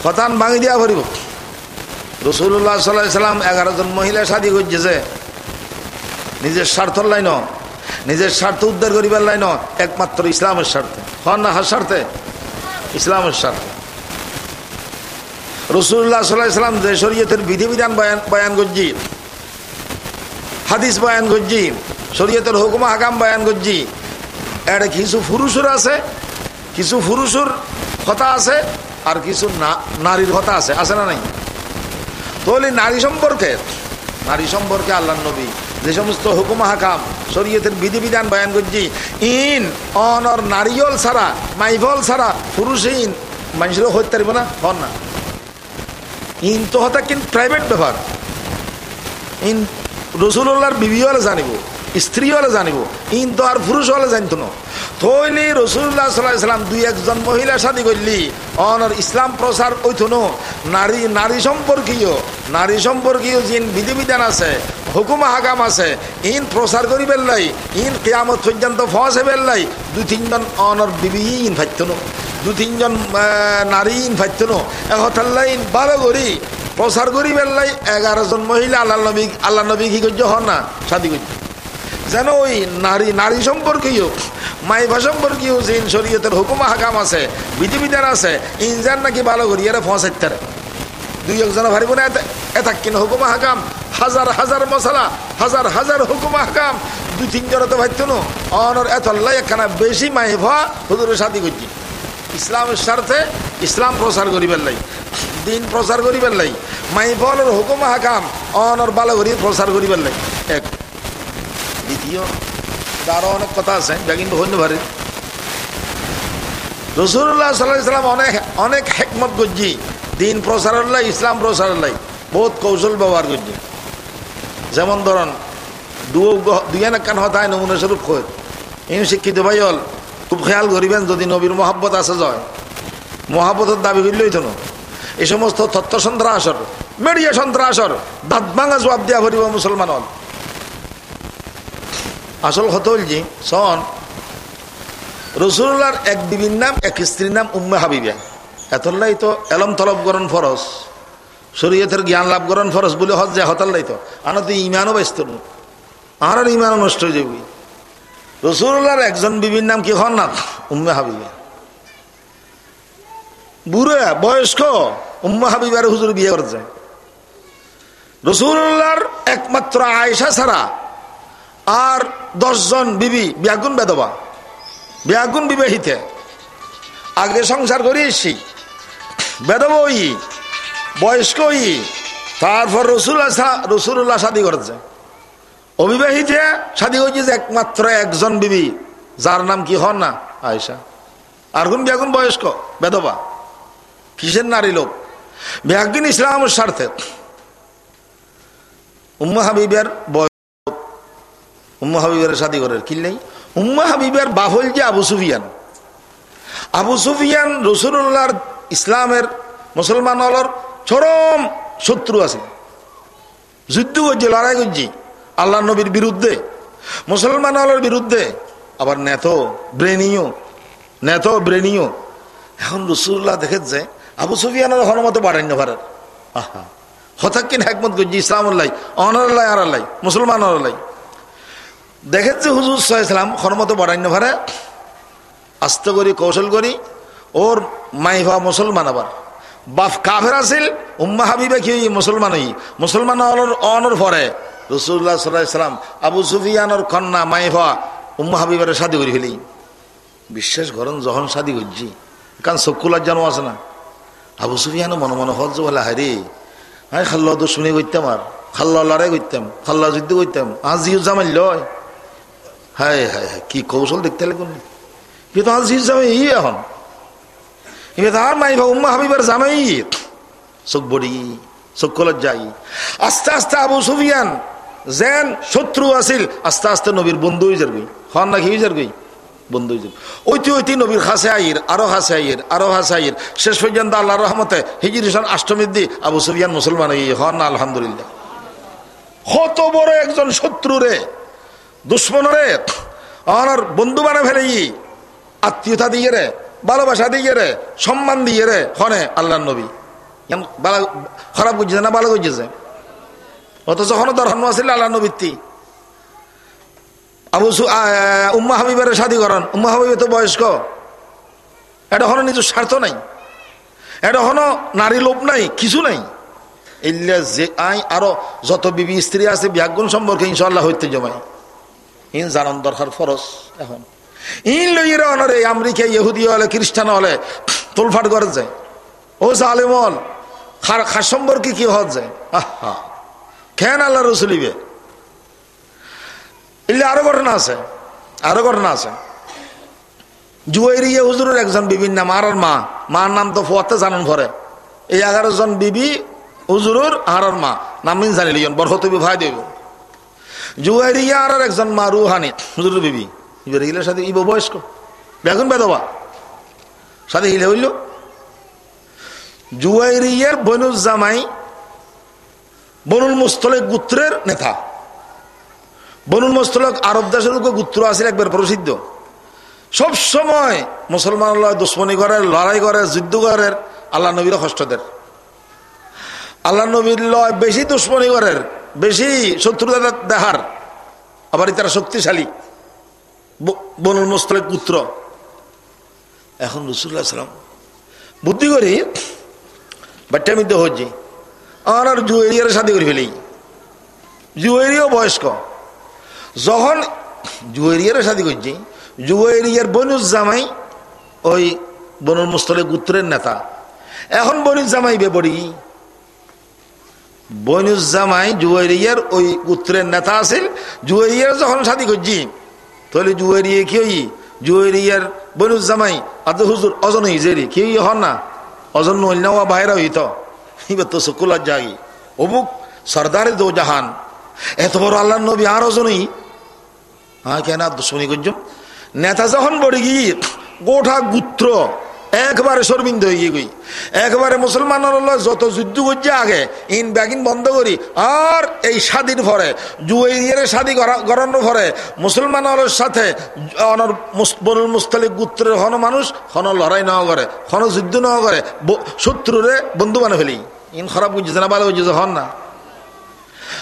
হতান ভাঙি দিয়া ভরিব রসুল্লাহ সাল্লাহ সাল্লাম এগারো জন মহিলা শাদি করছে নিজের স্বার্থর লাইন নিজের স্বার্থ উদ্ধার করিবার লাইন একমাত্র ইসলামের স্বার্থে। হন না স্বার্থে? ইসলামের স্বার্থে। রসুল্লাহ সাল্লাহ সাল্লাম যে শরীয়তের বিধিবিধান বয়ান করছি হাদিস বয়ান করছি শরীয়তের হুকুমা হাকাম বয়ান করছি এটা কিছু পুরুষের আছে, কিছু পুরুষের কথা আছে আর কিছু নারীর কথা আছে আছে না নাই? তাহলে নারী সম্পর্কে নারী সম্পর্কে আল্লাহ নবী যে সমস্ত হুকুম হাকাম, শরীয়তের বিধিবিধান বয়ান করছি, ইন অনর নারিয়ল ছাড়া মাইফল ছাড়া পুরুষ ইন মানুষের হইতে না, হন না। ইন তো হতা কিন্তু প্রাইভেট ব্যাপার। ইন রসুল্লাহর বিবি হলে জানিব স্ত্রী জানিব, ইন তো আর পুরুষ হলে জানিত না। থইলি রসুল্লাহ সাল্লাম দুই একজন মহিলা শাদি করলি। অনর ইসলাম প্রচার ওইথ নারী নারী সম্পর্কীয় নারী সম্পর্কীয় যিন বিধিবিধান আছে, হুকুমা হাকাম আছে, ইন প্রচার করি পেলাই ইন কেয়ামত পর্যন্ত ফসে পেলাই দু তিনজন অনর বিবি ইন ফাইত দু তিনজন নারী ইন ফাইত এহতাল্লাই ইন ভালো করি প্রচার করি পেলাই এগারো জন মহিলা আল্লাহ নবী আল্লাহ নবী কি করছে? হন না, শাদি করছে। যেন ওই নারী নারী সম্পর্কীয় মাইভা সম্পর্কীয় যে শরীয়তের হুকুমা হাকাম আছে, বিধিবিধান আছে, ইনজান নাকি ভালো করি এরা ফসাইতারে দুই একজন ভারিব না এটা হুকুমা হাকাম হাজার হাজার মশলা, হাজার হাজার হুকুমা হাকাম দুই তিনজন তো ভাইতো নো অনর এতল্লাই একখানা বেশি মাইভা হুজুরের সাথী করছি ইসলামের স্বার্থে ইসলাম প্রচার করিবার লাই দিন প্রচার করিবার লাই মাইফলের হুকুমা হাকাম অনর ভালো করি প্রচার করিবার লাই এক দ্বিতীয় আরও অনেক কথা আছে যা কিন্তু হইতে পারে। রসুল্লাহ সাল্লাম অনেক অনেক হেকমত করছি, দিন প্রসারের লাই, ইসলাম প্রসারের লাই, বহুত কৌশল ব্যবহার করছি। যেমন ধরন দুই কান হতায় নমুনা স্বরূপ কই ইন শিক্ষিত ভাই হল, খুব খেয়াল করিবেন, যদি নবীর মহাব্বত আছে যায় মহাব্বতের দাবি করলেই তো এই সমস্ত তত্ত্ব সন্ত্রাসর মেডিয়া সন্ত্রাসর, দাঁত ভাঙা জবাব দিয়া ভরিব মুসলমান হল। আসল কথা হলছি সন রসুল্লাহর এক বিবির নাম, এক স্ত্রীর নাম উম্মে হাবিবা। এতলাই তো এলম তলব করন ফরস শরীয়তের জ্ঞান লাভ করন ফরস বলে হজ যায়, হতাল্লাই তো। আনা তো ইমানও ব্যস্ত আর ইমানও নষ্ট হয়ে যাবি। রসুল্লাহর একজন বিবির নাম কি হন না? উম্মে হাবিবা। বুড়ে, বয়স্ক, উম্মা হাবিবার হুজুর বিয়ে করছে। রসুল্লাহর একমাত্র আয়সা ছাড়া আর দশজন বিবি, ব্যাগুন বেদবা। ব্যাগুন বিবাহিতে আগে সংসার করে এসছি বেদব ওই বয়স্ক ওই তারপর রসুল্লাহ রসুল্লাহ শাদি করেছে। অবিবাহিতে শাদি হয়েছে একমাত্র একজন বিবি, যার নাম কি হন না? আয়সা আর কোন ব্যাগুন বয়স্ক, বেদবা। কিসের নারী লোক? ব্যাগুন ইসলামের স্বার্থে। উম্মা হাবিবের উম্মা হাবিবের শাদি করার কি নেই? উম্মা হাবিবের বাহল যে আবু সুফিয়ান। আবু সুফিয়ান রসুল্লাহর ইসলামের মুসলমান হলর চরম শত্রু আছে। যুদ্ধ করছে, লড়াই করছি আল্লাহ নবীর বিরুদ্ধে। মুসলমান হলের বিরুদ্ধে, আবার নেত ব্রেনিও নেত ব্রেনিও। এখন রসুল্লাহ দেখেছে, আবু সুফিয়ানের হনমত বাড়াইন্য ভারত। আহা, হঠাৎ কিনা একমত করছি, ইসলামুল্লাহ, অনারাল্লাহ, আরাল্লাহ মুসলমান আল্লাহ দেখেছে হুজুর সাহাম হনমত বাড়াইন্য ভারে, আস্তে করি, কৌশল করি, ওর মাইফা মুসলমান আবার। বাফ কাফের আছিল, উম্মা হাবিবে কি মুসলমান হই মুসলমান অনর পরে রসুল্লাহ সাল্লাম আবু সুফিয়ানোর কন্যা মাইফা উম্মা হাবিবের শাদি করি ফেলি। বিশ্বাস করেন, যখন শাদি করছি। কারণ চকুলার জানো আছে না। আবু সুফিয়ানো মনে মনে যে, বলে হারি হ্যাঁ খাল্লা দুশ্মনী করতাম আর। খাল্লা লড়াই করতাম খাল্লা যুদ্ধ করতাম। আজ জিও জামাইল লয়। হায় হায় হায়, কি কৌশল দেখতে কিন্তু আজ জিও জামাই ই এখন। তার মাই বা উম্মা হাবিবার জামাই চোখ বড়ি, চোখ কলত যাই। আস্তে আস্তে আবু সুফিয়ান যেন শত্রু আছিল, আস্তে আস্তে নবীর বন্ধু হয়ে যাবি। হন নাকি হয়ে যাবি? বন্ধু হয়ে যাবে। ঐতি ঐতি নবীর খাসে আইর, আরও হাসে আইর, আরও হাসে আইর। শেষ পর্যন্ত আল্লাহ রহমতে হিজির হিসান অষ্টমীর দি আবু সুফিয়ান মুসলমান হন, আলহামদুলিল্লাহ। কত বড় একজন শত্রু রে। দুশ্মন রে আর বন্ধু বানা ফেলে আত্মীয়তা দিয়ে রে, ভালোবাসা দিয়ে রে, সম্মান দিয়ে রে, হনে আল্লাহ নবী। খারাপ বুঝছে না, ভালো বুঝছে অথচ হন দরহান আছিল আল্লাহ নবীতি আবু উম্মা হাবিবের শাদি করান। উম্মা হাবিবে তো বয়স্ক। এটা হনো নিজের স্বার্থ নাই। এটা হনো নারী লোভ নাই, কিছু নাই। এলে যে আই আরও যত বিবি স্ত্রী আছে ব্যাগুণ সম্পর্কে ইনশাল্লাহ হইতে জমাই। ইন জানান দরকার ফরস এখন। ইন অনরে আমেরিকা ইহুদি হলে, খ্রিস্টান হলে, তোলফাট করে যায়। ও জালেমল খার খার সম্পর্কে কি হওয়া যায়? আহা, কেন আল্লাহ রসুলিবে এলে আরও ঘটনা আছে, আরও ঘটনা আছে। জুয়াইরিয়া হুজুরের একজন বিবির নাম আর মা। মার নাম তো ফুয়াতে জানান ভরে এই এগারো জন বিবি হুজুরের আর মা। নামিন জানি লিজন বরহত ভাই দেব। জুয়াইরিয়া আর একজন মা রুহানি। হুজুরের বিবি ইবের সাথে ইব বয়স্ক। বেগুন বেদবা। সাথে হিলে হইল। জুয়াইরিয়ার বনুজামাই বনুল মুস্তলেক গুত্রের নেতা। বনুল মুস্তলক আরব দেশের গুত্র আছে একবার প্রসিদ্ধ। সব সময় মুসলমান দুশ্মনী করে লড়াই করে যুদ্ধ করে আল্লাহ নবীর কষ্টদের আল্লাহ নবীর লয় বেশি দুশ্মনী করে বেশি শত্রুতা দেখার আবার তারা শক্তিশালী। বনুল মুস্তলেক পুত্র। এখন রসুল্লাহ সালাম বুদ্ধি করি বাচ্চা মধ্যে হচ্ছে আর আর জুয়েরিয়ার সাথে করে ফেলি জুয়েরিও বয়স্ক। যখন জুয়েরিয়ার সাথে করছি, জুয়েরিয়ার বনুজামাই ওই বনুল মুস্তলে গুত্রের নেতা। এখন বনুজ জামাই বেপরি। বনুজামাই জুয়েরিয়ার ওই গুত্রের নেতা আছিল জুয়েরিয়ার যখন সাথী করছি, তাহলে জুয়েরিয়া কি হই? জুয়েরিয়ার বনুজামাই আদ হুজুর অজন হইজেরি কি হন না? অজন না বাইরে হইত এবার তো সকুলার জাগি। অমুক সর্দারে দো জাহান, এত বড় আল্লাহ নবী আর অজনই হ্যাঁ কেন দুশ্মনী করছ? নেতা যখন বড়ি গিয়ে গোটা গুত্র একবারে শর্মিন্দ হয়ে গই একবারে মুসলমানের যত যুদ্ধ করছে আগে, ইন ব্যাগিন বন্ধ করি, আর এই স্বাধীন পরে জুয়ের স্বাধী গড়ানোর পরে মুসলমানের সাথে অনর বনুল মুস্তালিক গুত্রের হন মানুষ, হন লড়াই নেওয়া করে, হন যুদ্ধ নেওয়া করে শত্রুরে বন্ধু বানা ফেলি ইন খারাপ বুঝছে না, ভালো বুঝছে হন না।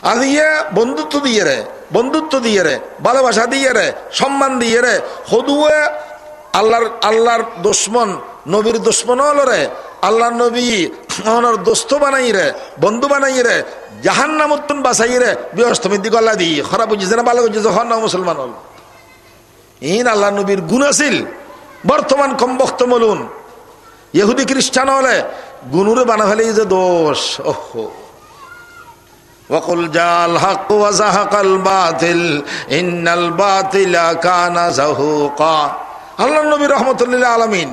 আর ইয়ে বন্ধুত্ব দিয়ে রে, বন্ধুত্ব দিয়ে রে, ভালোবাসা দিয়ে রে, সম্মান দিয়ে রে, হদুয়ে আল্লাহর আল্লাহর দুশ্মন নবীর দুশ্মন হলো রে আল্লাহ নবী ওনার দোস্ত বানাই রে বন্ধু বানাই রে জাহান নামুত্তুন বাসাই রে বৃহস্পতি দিক আল্লাহ দি খারাপ বুঝেছে না ভালো বুঝেছে হন না মুসলমান হল ইন আল্লাহ নবীর গুণ আছিল বর্তমান কম বক্ত মলুন ইহুদি খ্রিস্টান হলে গুনুরে বানা ফেলে যে দোষ ওহো وقل جاء الحق وزهق الباطل إن الباطل كان زهوقا আল্লাহ নবী রহমতুল্লাহ আলমিন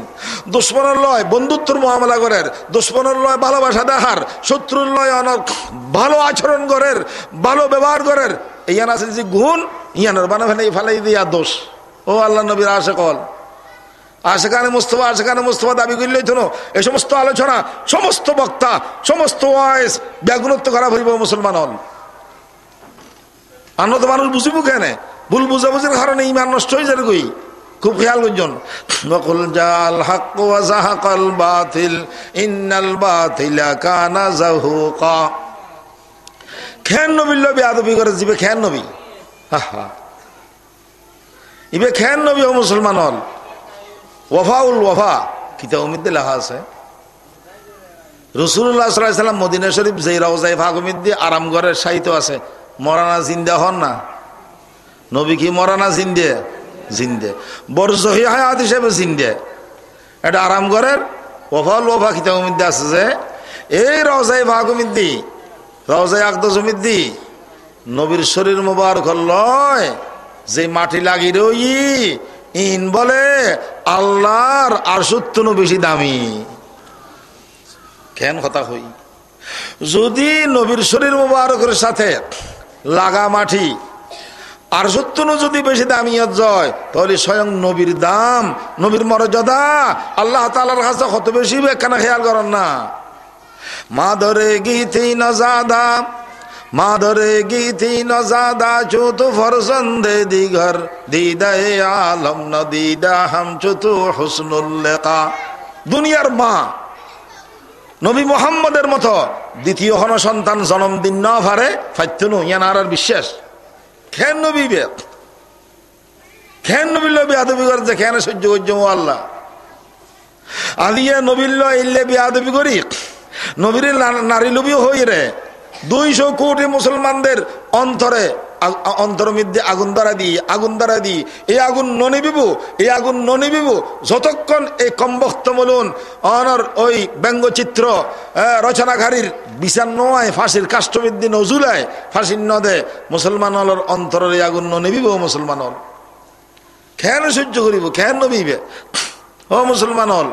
দুশ্মনের লয়, বন্ধুত্বর মহামেলা করের দুশ্মনের লয় ভালোবাসা দেখার, শত্রুর লয় অনর ভালো আচরণ করের ভালো ব্যবহার করের ইয়ান আছে যে গুণ, ইয়ানের বানা ফেলে ফেলাই দিয়া দোষ। ও আল্লাহ নবীর আশে কল আশেখানে মুস্তফা আশেখানে মুস্তফা দাবি করলেই তো এ সমস্ত আলোচনা, সমস্ত বক্তা, সমস্ত ওয়েস ব্যাগুণত্ব করা ভরিব মুসলমান হল আন্ন তো মানুষ বুঝিব কেন? ভুল বুঝাবুঝির কারণে ইমান নষ্ট হয়ে যাবে খুব খেয়াল করছেন নকুল জাল হাক্ক জাহাকাল বাতিল, ইন্নাল বাতিলা কানা জাহুকা। খেন নবী লবি আদবি করে দিবে খেন নবী। হা ইবে খেন নবী ও মুসলমান হল। ওফাউল ওফা কিতা উমিদ্দে লেখা আছে। রসুল্লাহ সাল্লাম মদিনা শরীফ যেই রওজাই ফাগুমিদ দিয়ে আরাম ঘরের সাহিত্য আছে। মরানা জিন্দা হন না। নবী কি মরানা জিন্দে? জিন্দে। বড় সহি হায়াত হিসেবে জিন্দে। এটা আরাম ঘরের ওফাউল ওফা কিতা উমিদ্দে আছে যে, এই রওজাই ফাগুমিদ্দি রওজাই আকদমিদ্দি নবীর শরীর মোবারক লয় যে মাটি লাগি রই, ইন বলে আল্লাহর আর সত্যনু বেশি দামি। কেন কথা হই যদি নবীর শরীর মুবারকের সাথে লাগা মাটি আর সত্যনু যদি বেশি দামিয়ত জয়, তাহলে স্বয়ং নবীর দাম, নবীর মর্যাদা, আল্লাহ তালার কাছে কত বেশি কেন খেয়াল করেন না। মা ধরে গীতি নজাদা মাধরে গীতি নজাদা চুতু ফরসন্দে দিঘর, দিদায় আলম ন দিদা হাম চুতু হুসনুল্লেকা দুনিয়ার মা, নবী মোহাম্মদের মতো দ্বিতীয় হন সন্তান জন্মদিন না ভারে ফাইতুনু ইয়ানার আর বিশ্বাস। খেন নবী বেদ খেন নবীল বেয়াদবি করে যে খেন সহ্য করছে আল্লাহ আলিয়া নবীল ইল্লে বেয়াদবি করি? নবীর নারী লবি হই রে। দুইশো কোটি মুসলমানদের অন্তরে অন্তর মধ্যে আগুন দ্বারা দিই, আগুন দ্বারা দিই। এই আগুন ননিবিব এই আগুন ননিবিব যতক্ষণ এই কম্বক্ত মলুন, অনর ওই ব্যঙ্গচিত্র রচনাকারীর বিচার নয় ফাঁসির কাষ্টবিদ্যি নজুলায়, ফাঁসির নদে মুসলমান হলর অন্তরের এই আগুন ননিবিব মুসলমান হল কেন সহ্য করিব কেন নবিবে ও মুসলমান হল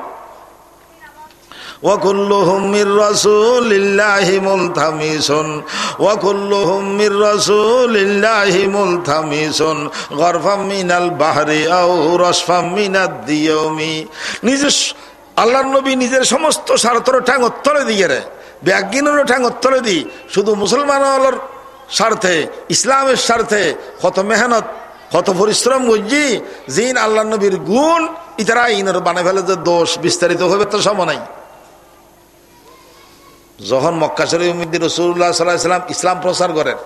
وكلهم من رسول الله ملتمس وكلهم من رسول الله ملتمس غرفا من البحر او رشفا من الديوم নিজের আল্লাহর নবী নিজের সমস্ত স্বার্থর ঠ্যাং উত্তরে দিয়ে রে ব্যাগিনেরও ঠ্যাং উত্তরে দি শুধু মুসলমান স্বার্থে ইসলামের স্বার্থে কত মেহনত কত পরিশ্রম করছি জিন আল্লাহ নবীর গুণ ইতারা ইনের বানে ফেলে যে দোষ বিস্তারিত হবে তো সম নাই যখন মক্কা শরীফ রসুল্লাহ সাল্লাম ইসলাম প্রচার করেন।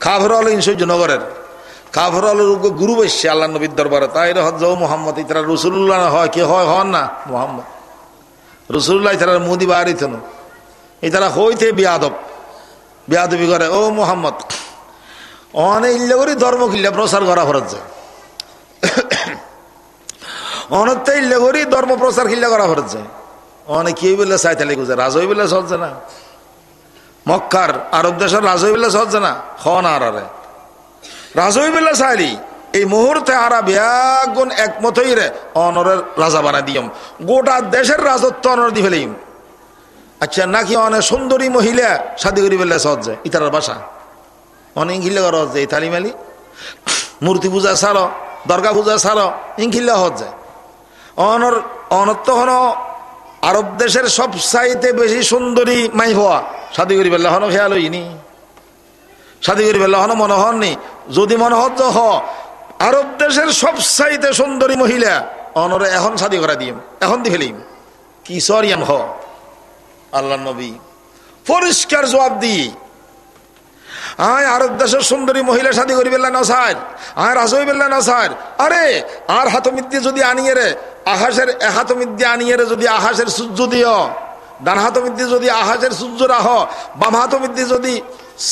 খাফর আল ইনসৈন্য নগরের খাফর আলের গুরু বসছে আল্লাহ নবীর দরবারে তাই হজ মোহাম্মদ, ইতারা রসুল্লাহ হয়, কি হয়, হন না, মোহাম্মদ। রসুল্লাহ ইতারা মুদি বাড়ি থেন। ইতারা হইতে বিয়াদব। বিয়াদবি করে, ও মোহাম্মদ অনেক ইল্লে করি ধর্ম কিল্লে প্রচার করা ফরত যায় অনেকটা ইল্লে করি ধর্ম প্রচার কিল্লে করা ফরত যায় অনেক কি বলে চাইতালি গুজে? রাজই বলে চলছে না। মক্কার আরব দেশের রাজই বলে চলছে না। খন আর রাজই বলে চাইলি, এই মুহূর্তে আরা ব্যাগুন একমত রে অনরের রাজা বানা দিয়ম। গোটা দেশের রাজত্ব অনর দি ফেলিম। আচ্ছা নাকি অনেক সুন্দরী মহিলা শাদি করি ফেললে সহজে ইতার বাসা। অনেক গিলে করা হচ্ছে এই তালিমালি মূর্তি পূজা সারো দরগা পূজা সারো ইংখিল্লা হচ্ছে। অনর অনত্য হন আরব দেশের সব চাইতে বেশি সুন্দরী মাই হওয়া। সাদি পেলে হন খেয়াল হইনি। সাদি পেলে হন মনে হননি। যদি মনে হত, হ। আরব দেশের সব চাইতে সুন্দরী মহিলা, অনরে এখন সাদি করা দিম, এখন দি ফেলিম। কি সরিয়াম, হ। আল্লাহ নবী। পরিষ্কার জবাব দিই আয় আরব দেশের সুন্দরী মহিলা শাদি করি বেলা না আয় রাজই বেলা না স্যার আরে, আর হাতমিদ্যে যদি আনিয়ে রে আহাসের হাতমিদ্যে আনিয়ে রে যদি আহাসের সূর্য দিও ডান হাতমিদ্যে যদি আহাসের সূর্য রাহ, বাম হাতমিদ্যে যদি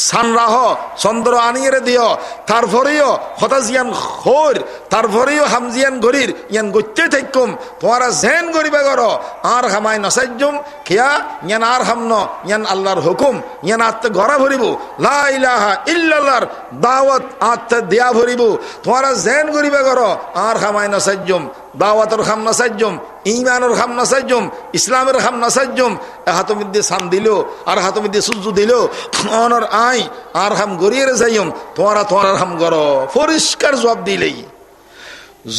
সান রাহ চন্দ্র আনিয়ে দিও তারপরেও হতাশ ইয়ান খোর, তারপরেও হামজিয়ান গরির, ইয়ান গত্যে থাকুম তোমারা জেন গরিবে গর, আর হামাই নসাজ্যম খেয়া ইয়ান আর হামন ইয়ান আল্লাহর হুকুম, ইয়ান আত্মে গড়া ভরিব। লাহা ইল্লাল্লাহর দাওয়াত আত্মে দেয়া ভরিব। তোমারা জেন গরিবে গর, আর হামাই নসাজ্যম দাওয়াতর খাম নাসাজ্যম ইমানের খাম নাসাজ্যম ইসলামের খাম নাসাজ্যম হাতমিদ্দে সান দিল, আর হাতমিদ্দে সূর্য দিল, অনর আই আর হাম গড়িয়ে যাইম তোমারা তোমার আর হাম গর পরিষ্কার জবাব দিলেই।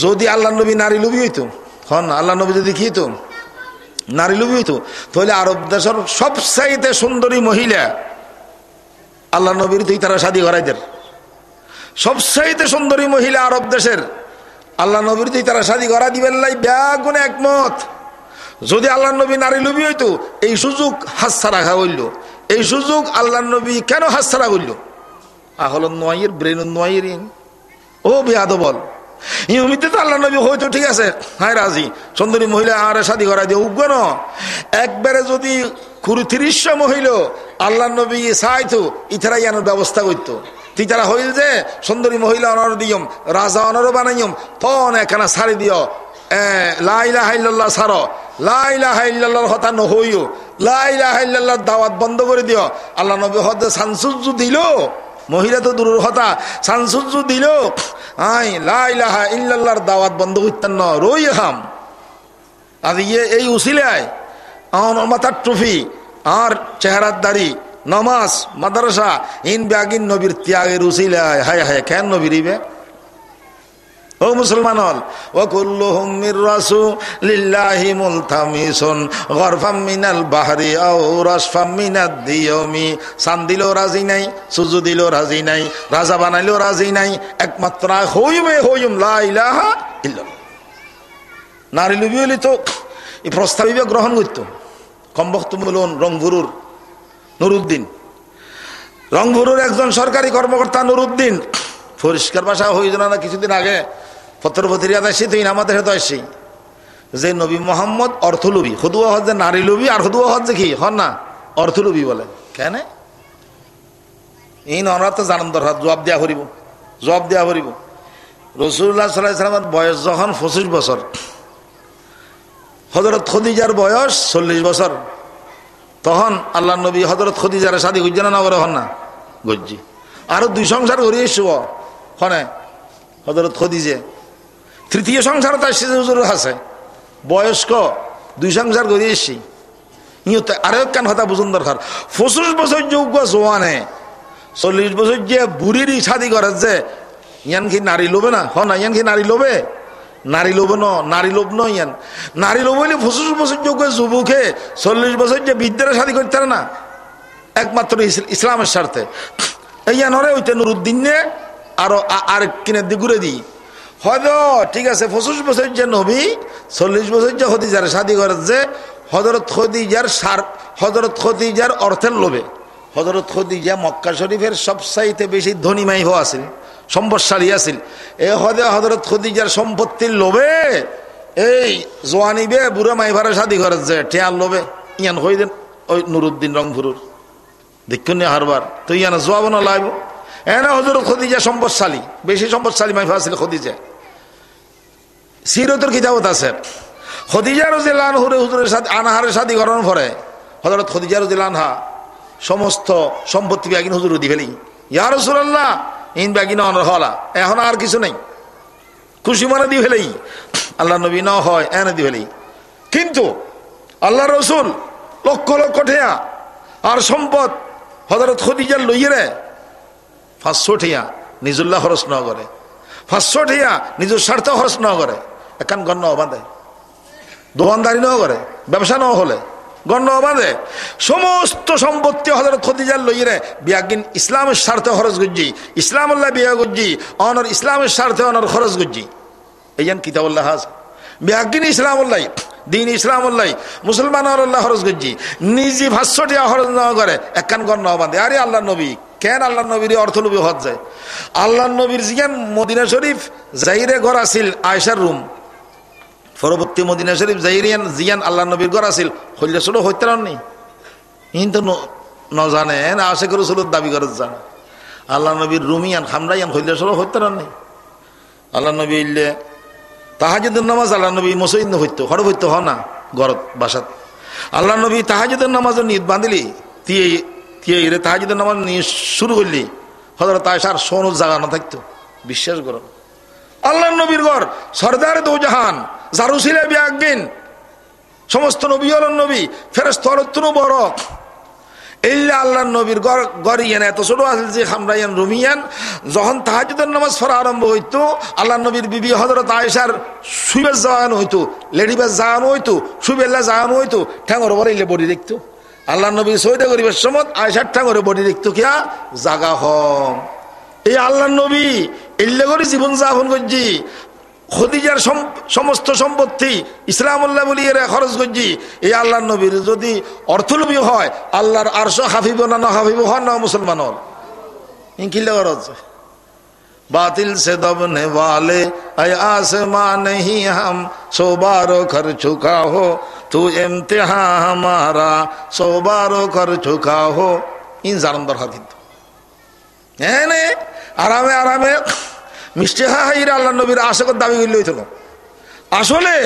যদি আল্লাহ নবী নারী লুবি হইতো, হন আল্লাহ নবী যদি কি হইতো? নারী লুবি হইতো? তাহলে আরব দেশের সবচাইতে সুন্দরী মহিলা আল্লাহ নবীর তুই তারা শাদি করাইদের সবচাইতে সুন্দরী মহিলা আরব দেশের আল্লাহ নবীর তুই তারা শাদি করা দিবেন লাই ব্যাগুনে একমত। যদি আল্লাহ নবী নারী লুবি হইতো, এই সুযোগ হাস্যা রাখা হইল। এই সুযোগ আল্লাহ নবী কেন হাস্যারা করল? আহল নোয়াইয়ের ব্রেন নোয়াইয়ের ও বেয়াদ বল। ইমিতে তো আল্লাহ নবী হয়তো ঠিক আছে। হায়, রাজি। সুন্দরী মহিলা আর শাদি করা দিয়ে উগ্র একবারে যদি কুড়ি তিরিশশো মহিলা আল্লাহ নবী চাইতো ইথারাই আনার ব্যবস্থা করতো। তুই তারা হইল যে, সুন্দরী মহিলা অনর দিয়ম, রাজা অনর বানাইম তন এখানে সারি দিও লাইলা হাইল্লাহ সার লাইলা হাইল্লাহর হতা নহইও। লাইলা হাইল্লাহর দাওয়াত বন্ধ করে দিও। আল্লাহ নবী হতে সানসুজ দিল। মহিলা তো দূরের হতা সানসুজ দিল। আই লাইলাহা ইল্লাল্লাহর দাওয়াত বন্ধ করতেন ন, রই হাম। আর ইয়ে এই উসিলায় আমার মাথার টুফি আর চেহারার দাড়ি, নমাজ, মাদ্রাসা, ইন ব্যাগিন নবীর ত্যাগের উসিলায়। হায় হায়, কেন নবীর ইবে ও মুসলমান হল ও কুল্লু হুমির রাসু লিল্লাহি মুলতামিসুন গরফাম মিনাল বাহরি আও রাসফাম মিনাদ দিয়মি। সান দিল রাজি নাই, সুজু দিল রাজি নাই, রাজা বানাইলেও রাজি নাই, একমাত্র হইমে হইম, লা ইলাহা নারী লুবি হইলে তো, এই প্রস্তাবিবে গ্রহণ করত। কমবক্ত বলুন রংভুরুর নুরুদ্দিন। রংভুরুর একজন সরকারি কর্মকর্তা নুরুদ্দিন। পরিষ্কার ভাষা হয়ে না, কিছুদিন আগে পত্রপত্রিকাতে আসি তুই আমাদের হেতু আসি। যে নবী মোহাম্মদ অর্থলুবি হদুয়া হজ যে নারী লুবি আর হদুয়া হজ যে কি? হন না অর্থলুবি বলে। কেন? ইন আমরা তো জানান দরকার, জবাব দেওয়া করিব জবাব দেওয়া করিব রসুল্লাহ সাল্লাহ সাল্লামের বয়স যখন পঁচিশ বছর হজরত খদিজার বয়স চল্লিশ বছর, তখন আল্লাহ নবী হজরত খদিজার সাদি গুজ্জানা না করে, হন না, গজ্জি। আরও দুই সংসার করিয়ে শুভ হনে হজরত খদিজে। তৃতীয় সংসার তার হুজুর আছে। বয়স্ক, দুই সংসার করে এসছি। আরও কান কথা বুঝুন দরকার। পঁচিশ বছর যোগ্য জোয়ানে, চল্লিশ বছর যে বুড়ির ইচ্ছাদি করে যে, ইয়ান কি নারী লোবে না? হ না, ইয়ান কি নারী লোবে নারী লোভ ন, নারী লোভ ন ইয়ান। নারী লোভ হইলে পঁচিশ বছর যোগ্য যুবকে চল্লিশ বছর যে বিদ্যার শাদি করতে না, একমাত্র ইসলামের স্বার্থে। এই ইয়ানরে ওইতে নুরুদ্দিন আরও আর কিনে দি ঘুরে দিই। হয়তো, ঠিক আছে, পঁচিশ বছর যে নবী, চল্লিশ বছর যে হদিজার শাদি করে যে হজরত খদিজার সার হজরত খদিজার অর্থের লোভে। হজরত খদিজা মক্কা শরীফের সবসাইতে বেশি ধনী মাইহ আছিল, সম্পদশালী আছিল। এ হদে হজরত খদিজার সম্পত্তির লোভে এই জোয়ানি জোয়ানিবে বুড়া মাইভারে শাদি করে যে টেয়ার লোভে। ইয়ান হই দেন, ওই নুরুদ্দিন রংপুরুর। দেখুন হারবার, তো ইয়ান জোয়াব না লাগব এনে হজরত খদিজা সম্পদশালী, বেশি সম্পদশালী মাইফা আছিল খদিজা। সিরতর কিতাবত আছে। খদিজা রজিলান হুরে হুজুরের সাথে আনাহারের সাথে করানোর পরে হজরত খদিজা রজিলান হা সমস্ত সম্পত্তি ব্যাগিন হুজুর দি ফেলি। ইয়ার রসুল্লাহ ইন ব্যাগিন অনর হলা এখন আর কিছু নেই। খুশি মানে দি ফেলেই। আল্লাহ নবী ন হয়, এনে দি ফেলেই। কিন্তু আল্লাহ রসুল লক্ষ লক্ষ ঠেয়া আর সম্পদ হজরত খদিজার লইয়ে পাঁচশো ঠিয়া নিজুল্লাহ খরচ ন করে ঠিয়া নিজের স্বার্থ খরচ ন করে একান গণ্য অবাধে। দোকানদারি নাও করে, ব্যবসা নাও হলে গণ্ড বাঁধে সমস্ত সম্পত্তি হজরত খদিজার লইরে বিয়াগিন ইসলামের স্বার্থে খরচ গুজি ইসলামুল্লাহ বিয়া গুজি অনর ইসলামের স্বার্থে অনর খরচ গুজি এই যেন কিতাবুল্লাহ হাজ। বিয়াগিন ইসলামুল্লাহ, দিন ইসলামুল্লাহ, মুসলমান আল্লাহ হরজ গজ্জি নিজে ভাষ্যটি হরজ না করে একখান গণ বাঁধে আরে আল্লাহ নবী, কেন আল্লাহ নবীর অর্থলোভী হজ যায় আল্লাহ নবীর জিয়ান মদিনা শরীফ, জাইরে ঘর আসিল আয়সার রুম। পরবর্তী মদিনা শরীফ জাইরিয়ান, জিয়ান আল্লাহ নবীর ঘর আসিল হইলে ছোট হইতে নেই ইন তো ন জানেন আশে করে ছোট দাবি করে জান। আল্লাহ নবীর রুমিয়ান, খামরাইয়ান, হইলে ছোট হইতে নেই আল্লাহ নবী ইল্লে তাহাজুদের নামাজ আল্লাহ নবী মসইদ হইতো হরব হইতো, হ না গরত বাসাত। আল্লাহ নবী তাহাজুদের নামাজের নিদ বাঁধিলি তিয়ে তিয়ে রে তাহাজুদের নামাজ নিয়ে শুরু করলি। হজরত আয়সার সোন জাগানো থাকতো। বিশ্বাস করো। আল্লাহ নবীর ঘর সর্দার দৌজাহান জারুসিলে বিয়াকবিন সমস্ত নবী হলেন নবী ফেরস্ত বড়। ইল্লা আল্লাহ নবীর গড়িয়েন এত ছোট আসল যে খামরাইয়ান রুমিয়ান, যখন তাহাজুদের নামাজ ফরা আরম্ভ হইতো আল্লাহ নবীর বিবি হজরত আয়েশার সুবেশ জাগানো হইতো লেডিবাস জাগানো হইতো সুবেল্লা জাগানো হইতো, ঠ্যাঙর ওপরে ইলে বডি দেখতো। আল্লাহ নবী সৈদা করিবার সময় আয়েশার ঠ্যাঙরে বডি দেখতো কিয়া? জাগা হম। এই আল্লাহ নবী, ইল্লে করে জীবন যাপন করছি। খদিজার সমস্ত সম্পত্তি ইসলামুল্লাহ বলি এরা খরচ করছি এই আল্লাহ নবীর যদি অর্থলোভী হয় আল্লাহর আরশ হাফিব না না হাফিব হন না মুসলমান হল ইনকিলে খরচ बातिल से दबने वाले अय आसमां नहीं हम सौ बारो कर चुका हो तू इम्तिहा हमारा सौ बारो कर चुका हो ইন জানান দরকার কিন্তু হ্যাঁ আরামে আরামে মিষ্টি হাইর আল্লাহ নবীর আশকর দাবি করলে হইত আসলে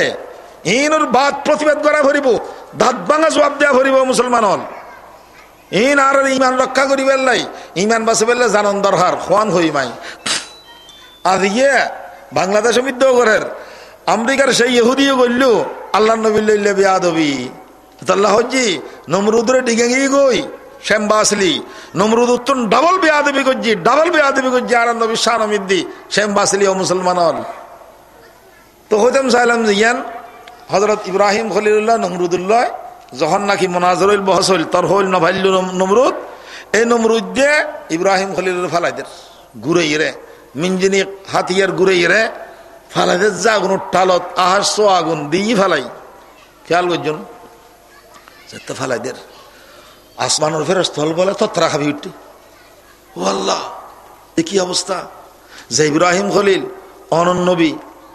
ইনর বাদ প্রতিবাদ করা ভরিব, দাঁত ভাঙা জবাব দেওয়া ভরিব মুসলমান হল ইন আর ইমান রক্ষা করি বেল্লাই ইমান বাসে বেললে জানন দরকার খোয়ান হই মাই। আর ইয়ে বাংলাদেশ মিদ্য করের, আমেরিকার সেই ইহুদিও করল আল্লাহ নবী লইলে বিয়াদবি। আল্লাহ হজ্জি, নমরুদরে ডিগে গই শ্যাম্বা আসলি নমরুদ উত্তর ডাবল বেয়াদবি করছি ডাবল বেয়াদবি করছি আর নবী শাহ নমিদ্দি শ্যাম্বা আসলি ও মুসলমান তো হইতাম চাইলাম যে, ইয়ান হজরত ইব্রাহিম খলিল্লাহ নমরুদুল্লাহ, যখন নাকি মনাজর বহস হইল, তোর হইল নভাইল নমরুদ, এই নমরুদ দিয়ে ইব্রাহিম খলিল ফালাইদের ঘুরে ইরে মিঞ্জিনি হাতিয়ার ঘুরে ইরে ফালাইদের যা আগুন টালত আহার আগুন দিয়ে ফালাই। খেয়াল করছেন? ফালাইদের। আসমানোর ফের স্থল বলে তত্রা খাবি উঠি ও আল্লাহ, এ কি অবস্থা? যে ইব্রাহিম খলিল অনন্নবী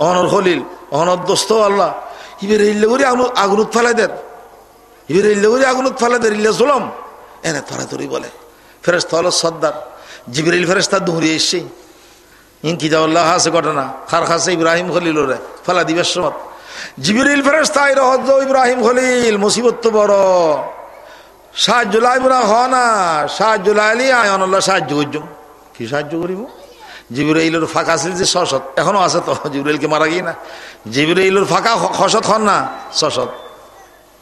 অনর খলিল অনদ্দস্ত আল্লাহ, ইবের ইল্লে করে আগুনত ফেলাই দের ইবের ইল্লে করে আগুনত ফেলাই দের ইল্লে চলম এনে তরাতরি বলে ফেরেস্তা হলো সর্দার জিবির ফেরেস্তা দৌড়িয়ে এসছে। ইনকি যাওয়াল্লাহ হাসে ঘটনা, খার খাসে ইব্রাহিম খলিল ওরে ফেলা দিবের সময় জিবির ফেরেস্তা ইব্রাহিম খলিল, মুসিবত বড়। সাহায্য লাইব না হ না সাহায্য লাইলি আয়ন সাহায্য করছুম কি সাহায্য করিব জিবরাইলের ফাঁকা ছিল যে সসৎ এখনও আছে তো, জিবরাইলকে মারা গিয়ে না। জিবরাইলের ফাঁকা হসৎ হন না সসৎ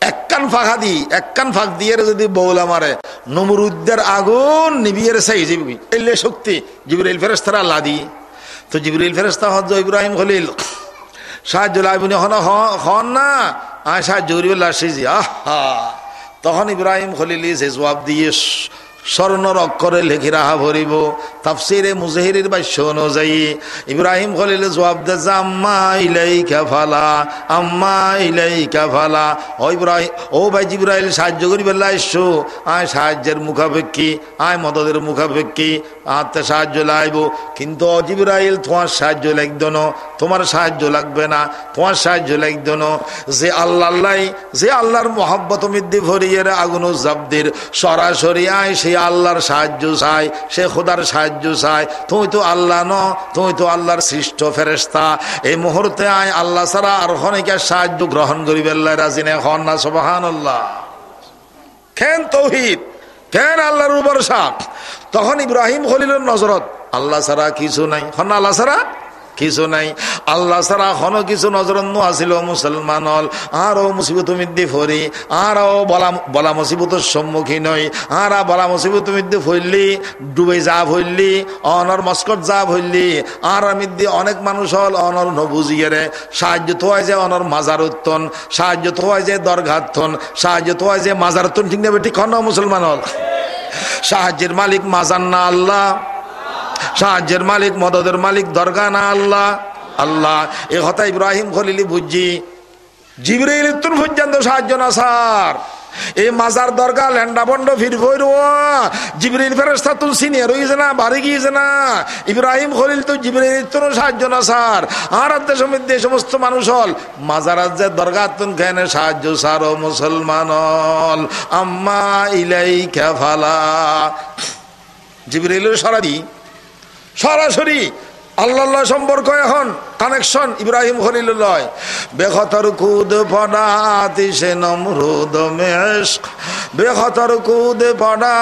এককান ফাঁকা দি এককান ফাঁক দিয়ে যদি বৌলা মারে, নমরুদ্দের আগুন নিবিয়ে সেই জিবি এলে শক্তি, জিবরাইল ফেরেস্তারা আল্লাহ দি তো জিবরাইল ফেরেস্তা হজ ইব্রাহিম খলিল সাহায্য লাইবনি হন হন না, আয় সাহায্য করিবে লাসি আহা! তখন ইব্রাহিম খলিলি সে জবাব দিয়ে স্বর্ণর অক্ষরে লেখি রাহা ভরিব। তাফসিরে মুজহিরির বাস্য অনুযায়ী, ইব্রাহিম খলিল জবাব দে আম্মা ইলাই ফালা, আম্মা ইলাই ফালা। ও ইব্রাহিম ও ভাই জিব্রাহিল সাহায্য করি বেলা এসো আয় সাহায্যের মুখাপেক্ষী, আয় মদদের মুখাপেক্ষী, আত্মা সাহায্য লাইব। কিন্তু অজিব্রাহিল তোমার সাহায্য লাগত না তোমার সাহায্য লাগবে না, তোমার সাহায্য লাগত না যে আল্লাহ যে আল্লাহর মোহাব্বত মিদ্দি ভরিয়ে আগুন জাবদের, সরাসরি আয় সে আল্লাহর সাহায্য চাই, সে খোদার সাহায্য চাই। তুমি তো আল্লাহ ন, তুমি তো আল্লাহর সৃষ্ট ফেরেস্তা এই মুহূর্তে আয়, আল্লাহ ছাড়া আর হনিকের সাহায্য গ্রহণ করি বেল্লা রাজিনে হন না সবহান আল্লাহ তৌহিদ? কেন আল্লাহর ভরসা তখন ইব্রাহিম খলিলের নজরত, আল্লাহ ছাড়া কিছু নাই। হন আল্লাহ ছাড়া? কিছু নাই। আল্লাহ ছাড়া এখনও কিছু নজরন্য আসিল মুসলমান হল আরও মুসিবত মিদ্দি ফরি, আরও বলা বলা মুসিবতের সম্মুখীন হই, আর বলা মুসিবত মিদ্দি ফইলি ডুবে যা ফইলি অনর মস্কট যা ফইলি আর মিদ্দি অনেক মানুষ হল অনর নবুজিয়ে সাহায্য তো হয় যে অনর মাজার উত্তন সাহায্য তো হয় যে দরঘাতন সাহায্য তো হয় যে মাজার উত্তন ঠিক নেবে ঠিক মুসলমান হল সাহায্যের মালিক মাজার না আল্লাহ। সাহায্যের মালিক, মদদের মালিক, দরগা না আল্লাহ? আল্লাহ। এ কথা ইব্রাহিম খলিলি বুঝছি। জিবরাইল তুন পর্যন্ত সাহায্য না, স্যার? এই মাজার দরগা, ল্যান্ডা বন্ড ফির ফইর জিবরিল ফেরেস্তা তুল সিনিয়র হইছে না, বাড়ি গিয়েছে না। ইব্রাহিম খলিল তো জিবরিল তোর সাহায্য না, স্যার। আর দেশ মধ্যে সমস্ত মানুষ হল। মাজার যে দরগা তুন কেন সাহায্য, স্যার, ও মুসলমান হল। আম্মা ইলাই ফালা। জিবরিলের সরাদি সরাসরি আল্লাহ সম্পর্ক এখন কানেকশন ইব্রাহিম খলিল্লয় বেখতর কুদ পড়া আতিশে নমরুদ মেশক। বেখতর কুদ পড়া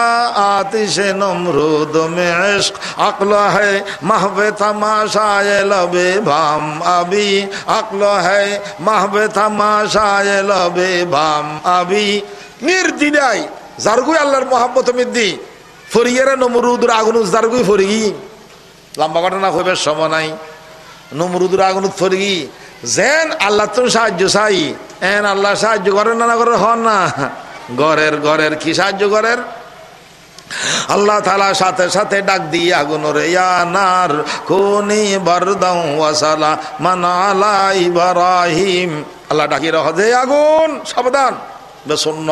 আতিশে নমরুদ মেশক। আকল হে মাহবে তামাশায় লবে ভাম আবি। আকল হে মাহবে তামাশায় লবে ভাম আবি। নির্দিদাই জারগুই আল্লাহর মোহাম্মত মিদ্দি ফরিয়েরা নমরুদ আগুন জারগুই ফরিগি। লম্বা ঘটনা হইবার সময় নাই। নমরুদুর আগুন ফরি যেন আল্লাহ তুমি সাহায্য চাই, এন আল্লাহ সাহায্য করেন না না করে হন না। ঘরের ঘরের কি সাহায্য করেন? আল্লাহ তালা সাথে সাথে ডাক দিয়ে আগুন রে ইয়ানার কোনি বরদাও ওয়াসালা মানালা ইব্রাহিম। আল্লাহ ডাকি রহ আগুন, সাবধান। শূন্য।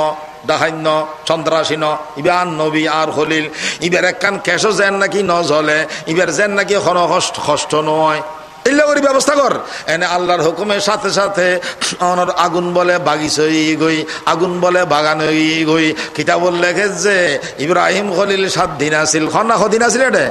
ডাহান্য চন্দ্রাসীন ইবার নবী আর হলিল। ইবার একখান কেশো যেন নাকি ন জ্বলে ইবার যেন নাকি হন কষ্ট নয়। এগুলো ব্যবস্থা কর। এনে আল্লাহর হুকুমের সাথে সাথে অনর আগুন বলে বাগিচ গই, আগুন বলে বাগান গই। কিতাব লেখে যে ইব্রাহিম খলিল সাত দিন আছিল। খন্না সদিন আছিল এটা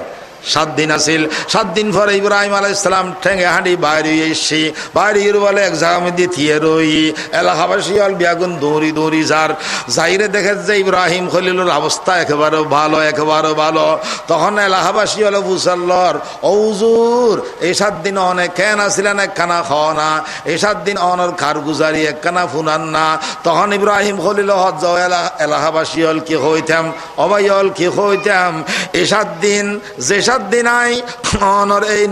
সাত দিন আসিল সাত দিন পরে ইব্রাহিম আলাই ইসলাম ঠেঙ্গে হাঁড়ি বাইরে এসছি বাইরে বলে এক মধ্যে থিয়ে রই এলাকাবাসী অল বিয়াগুন দৌড়ি দৌড়ি যার। যাইরে দেখে যে ইব্রাহিম খলিলুর অবস্থা একেবারে ভালো একেবারে ভালো। তখন এলাকাবাসী হলো বুসাল্লর ঔজুর এই সাত দিন অনেক কেন আসিলেন একখানা খাওয়া না। এই সাত দিন অনর কারগুজারি একখানা ফুনান না। তখন ইব্রাহিম খলিল হজ এলাকাবাসী হল কি হইতাম? অবাই হল কি হইতাম? এই সাত দিন, যে সাত দিন আই। অনর এই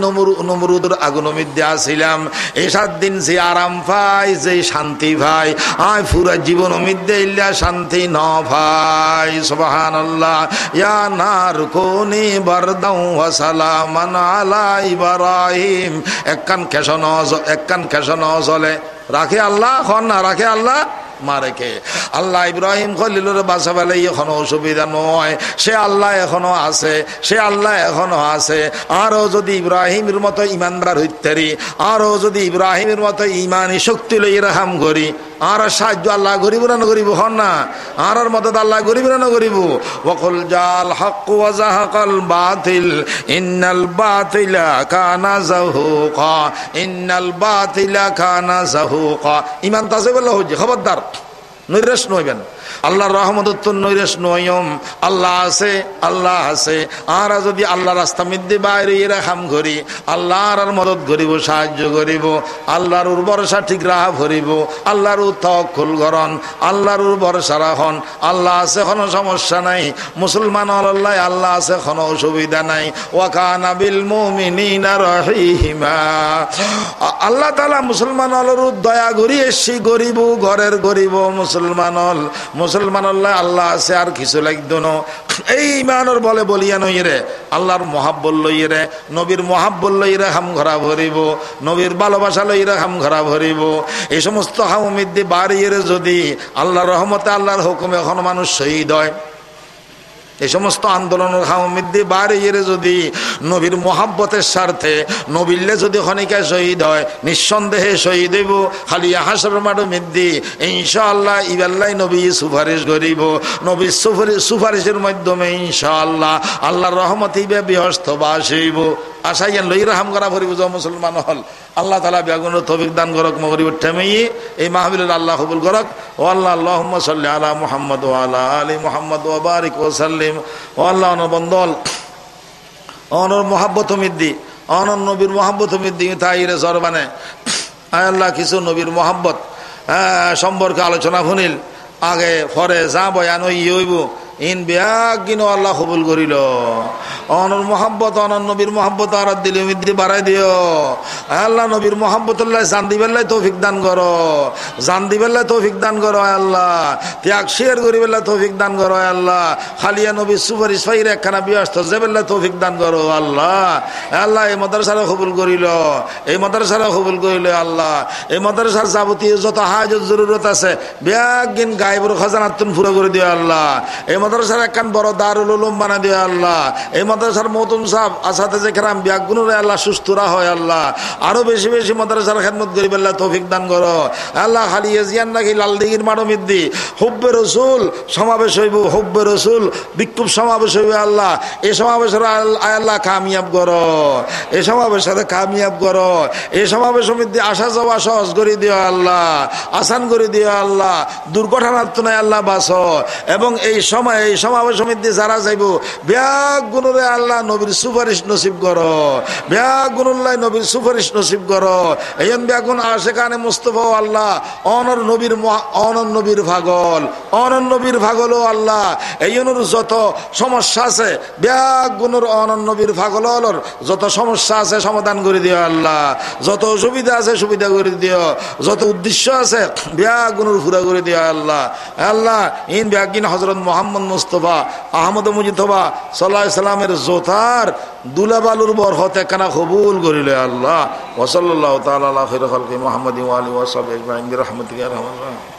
নমরুদুর আগুন মধ্যে আসিলাম। এই সাত দিন যে আরাম পাই, যে শান্তি ভাই আয় পুরা জীবন মধ্যে ইল্লা শান্তি ন ভাই সুবাহান আল্লাহ ইয়া নার কোনি বারদাউ ওয়াসালামান আলা ইব্রাহিম। একখান খেসন একখান খেসন জলে রাখে আল্লাহ খন না, রাখে আল্লাহ। মারেকে আল্লাহ ইব্রাহিম খলিলুর বাসা বেলে এখনও অসুবিধা নয়। সে আল্লাহ এখনও আছে, সে আল্লাহ এখনও আছে। আরও যদি ইব্রাহিমের মতো ইমানদার হইতারি আরও যদি ইব্রাহিমের মতো ইমানি শক্তি লই রাহাম করি আর সাহায্য আল্লাহ গরিব না গরিব, হন না। আর মদত আল্লাহ গরিব না গরিব। ওকল জাল হক ওয়াজাহাকাল বাতিল, ইন্নাল বাতিলা কানা জাহুকা ইন্নাল বাতিলা কানা জাহুকা ইমান তাজে বলে হচ্ছে খবরদার। নৈরাশ নইবেন। আল্লাহর রহমত নৈরেশ নয়ম। আল্লাহ আছে আল্লাহ আছে। আর যদি আল্লাহ রাস্তা মধ্যে বাইরে এরা খাম করি আল্লাহর আর মদত করিব সাহায্য করিব আল্লাহর ভরসা ঠিক রাহা ভরিব। আল্লাহর তখল গরণ আল্লাহর ভরসা রাখন। আল্লাহ আছে, কোনো সমস্যা নাই। মুসলমান আল্লাহ আল্লাহ আছে, কোনো অসুবিধা নাই। ওয়াকানা বিল মুমিনিনা রহিমা আল্লাহ তালা মুসলমান দয়া ঘুরি এসছি গরিব ঘরের গরিব মুসলমান মুসলমান আল্লাহ আল্লাহ আছে, আর কিছু লাগতো ন। এই ইমানোর বলে বলিয়া নইরে আল্লাহর মহাব্বল লইরে নবীর মহাব্বল লইরে হাম ঘরা ভরিব, নবীর ভালোবাসা লইরে হাম ঘরা ভরিব। এই সমস্ত হামিদ্দি বাড়িয়ে যদি আল্লাহর রহমতে, আল্লাহর হুকুমে এখন মানুষ শহীদ হয়। এই সমস্ত আন্দোলন হামিদ্দি বাড়িয়ে যদি নবীর মোহাব্বতের স্বার্থে নবীল্লে যদি খনিকায় শহীদ হয়, নিঃসন্দেহে শহীদ হইব, খালি হাসর মাডো মিদ্দি ইনশাআল্লাহ ইবাল্লাই নবী সুপারিশ করিব। নবীর সুপারিশের মাধ্যমে ইনশাআল্লাহ আল্লাহর রহমত ইবে বৃহস্থ বাস হইব। আশাইয়ান লই রাহাম করা ভরিব মুসলমান হল। আল্লাহ তালা বেগুন তবিক দান করক, মগরিব ঠেমেই এই মাহবিল আল্লাহ কবুল করক। ও আল্লাহ আল্লাহ সাল্লি আলা মোহাম্মদ ও আল্লাহ আলী মোহাম্মদ ও বারিক ও সাল্লিম। ও আল্লাহ বন্দল অনর মোহাব্বত মিদ্দি অনন্য নবীর মোহাম্মত দিকে তাইরে সরবানে। আয় আল্লাহ, কিছু নবীর মোহাম্মত সম্পর্কে আলোচনা শুনিল আগে পরে যা বয়ান হইব ইন বেয়াগিন আল্লাহ কবুল করিল। অনর মোহাম্মত অনর নবীর মোহাম্মত আর দিল মিদ্দি বাড়াই দিও। আল্লাহ নবীর মোহাম্মত জান দিবেল্লাই তৌফিক দান করো। জান দিবেল্লাই তৌফিক দান করো আল্লাহ। ত্যাগ শেয়ার করি বেল্লা তৌফিক দান করো আল্লাহ। খালিয়া নবীর সুপারিশ ফাইর একখানা ব্যস্ত যে বেল্লা তৌফিক দান করো, আল্লাহ। আল্লাহ, এই মাদ্রাসারা কবুল করিল। এই মাদ্রাসারা কবুল করিল আল্লাহ। এই মাদ্রাসার যাবতীয় যত হাজত জরুরত আছে বেয়াগিন গাইবর খাজানাতুন ফুরা করে দিও, আল্লাহ। এই মাদ্রাসার একখান বড় দারুল উলুম বানা দিও আল্লাহ। এই মাদ্রাসার মতুন সাহ আসাতে যে খেরাম ব্যাগুনুরে আল্লাহ সুস্থরা হয় আল্লাহ। আরও বেশি বেশি মাদ্রাসার খেদমত করিব আল্লাহ তৌফিক দান করো। আল্লাহ খালি এজিয়ান নাকি লাল দিঘির মারো মিদ্দি। হুব্বে রসুল, সমাবেশ হইব, হুব্বে রসুল, বিক্ষোভ সমাবেশ হইবে আল্লাহ। এই সমাবেশের আল্লাহ কামিয়াব করো। এই সমাবেশের কামিয়াব করো। এই সমাবেশ মিদ্দি আসা যাওয়া সহজ করে দিও আল্লাহ। আসান করে দিও আল্লাহ। দুর্ঘটনার তো নাই আল্লাহ বাস। এবং এই সময় এই সমাবেশ সমিতি যারা যাইব ব্যাগ গুণরে আল্লাহ নবীর সুপারিশ নসিব কর। ব্যাগ গুণুল্লাহ নবীর সুপারিশ নসিব কর। এই ব্যাগুন আসে কানে মুস্তফা আল্লাহ, অনর নবীর অনর নবীর ভাগল। অনর নবীর ভাগল আল্লাহ। এই অনুর যত সমস্যা আছে ব্যাগ গুণর অনর নবীর ভাগল যত সমস্যা আছে সমাধান করে দিও আল্লাহ। যত সুবিধা আছে সুবিধা করে দিও। যত উদ্দেশ্য আছে ব্যাগ গুণর ফুরা করে দিও আল্লাহ। আল্লাহ ইন ব্যাগিন হজরত মোহাম্মদ মুস্তফা, আহমদ মুজিদা সাল্লাহ সাল্লামের জোতার দুলাবালুর বরহত একখানা কবুল করিল আল্লাহ। ওসল্লাহ তাল মোহাম্মদ ওয়ালি ওয়াসাব রহমান।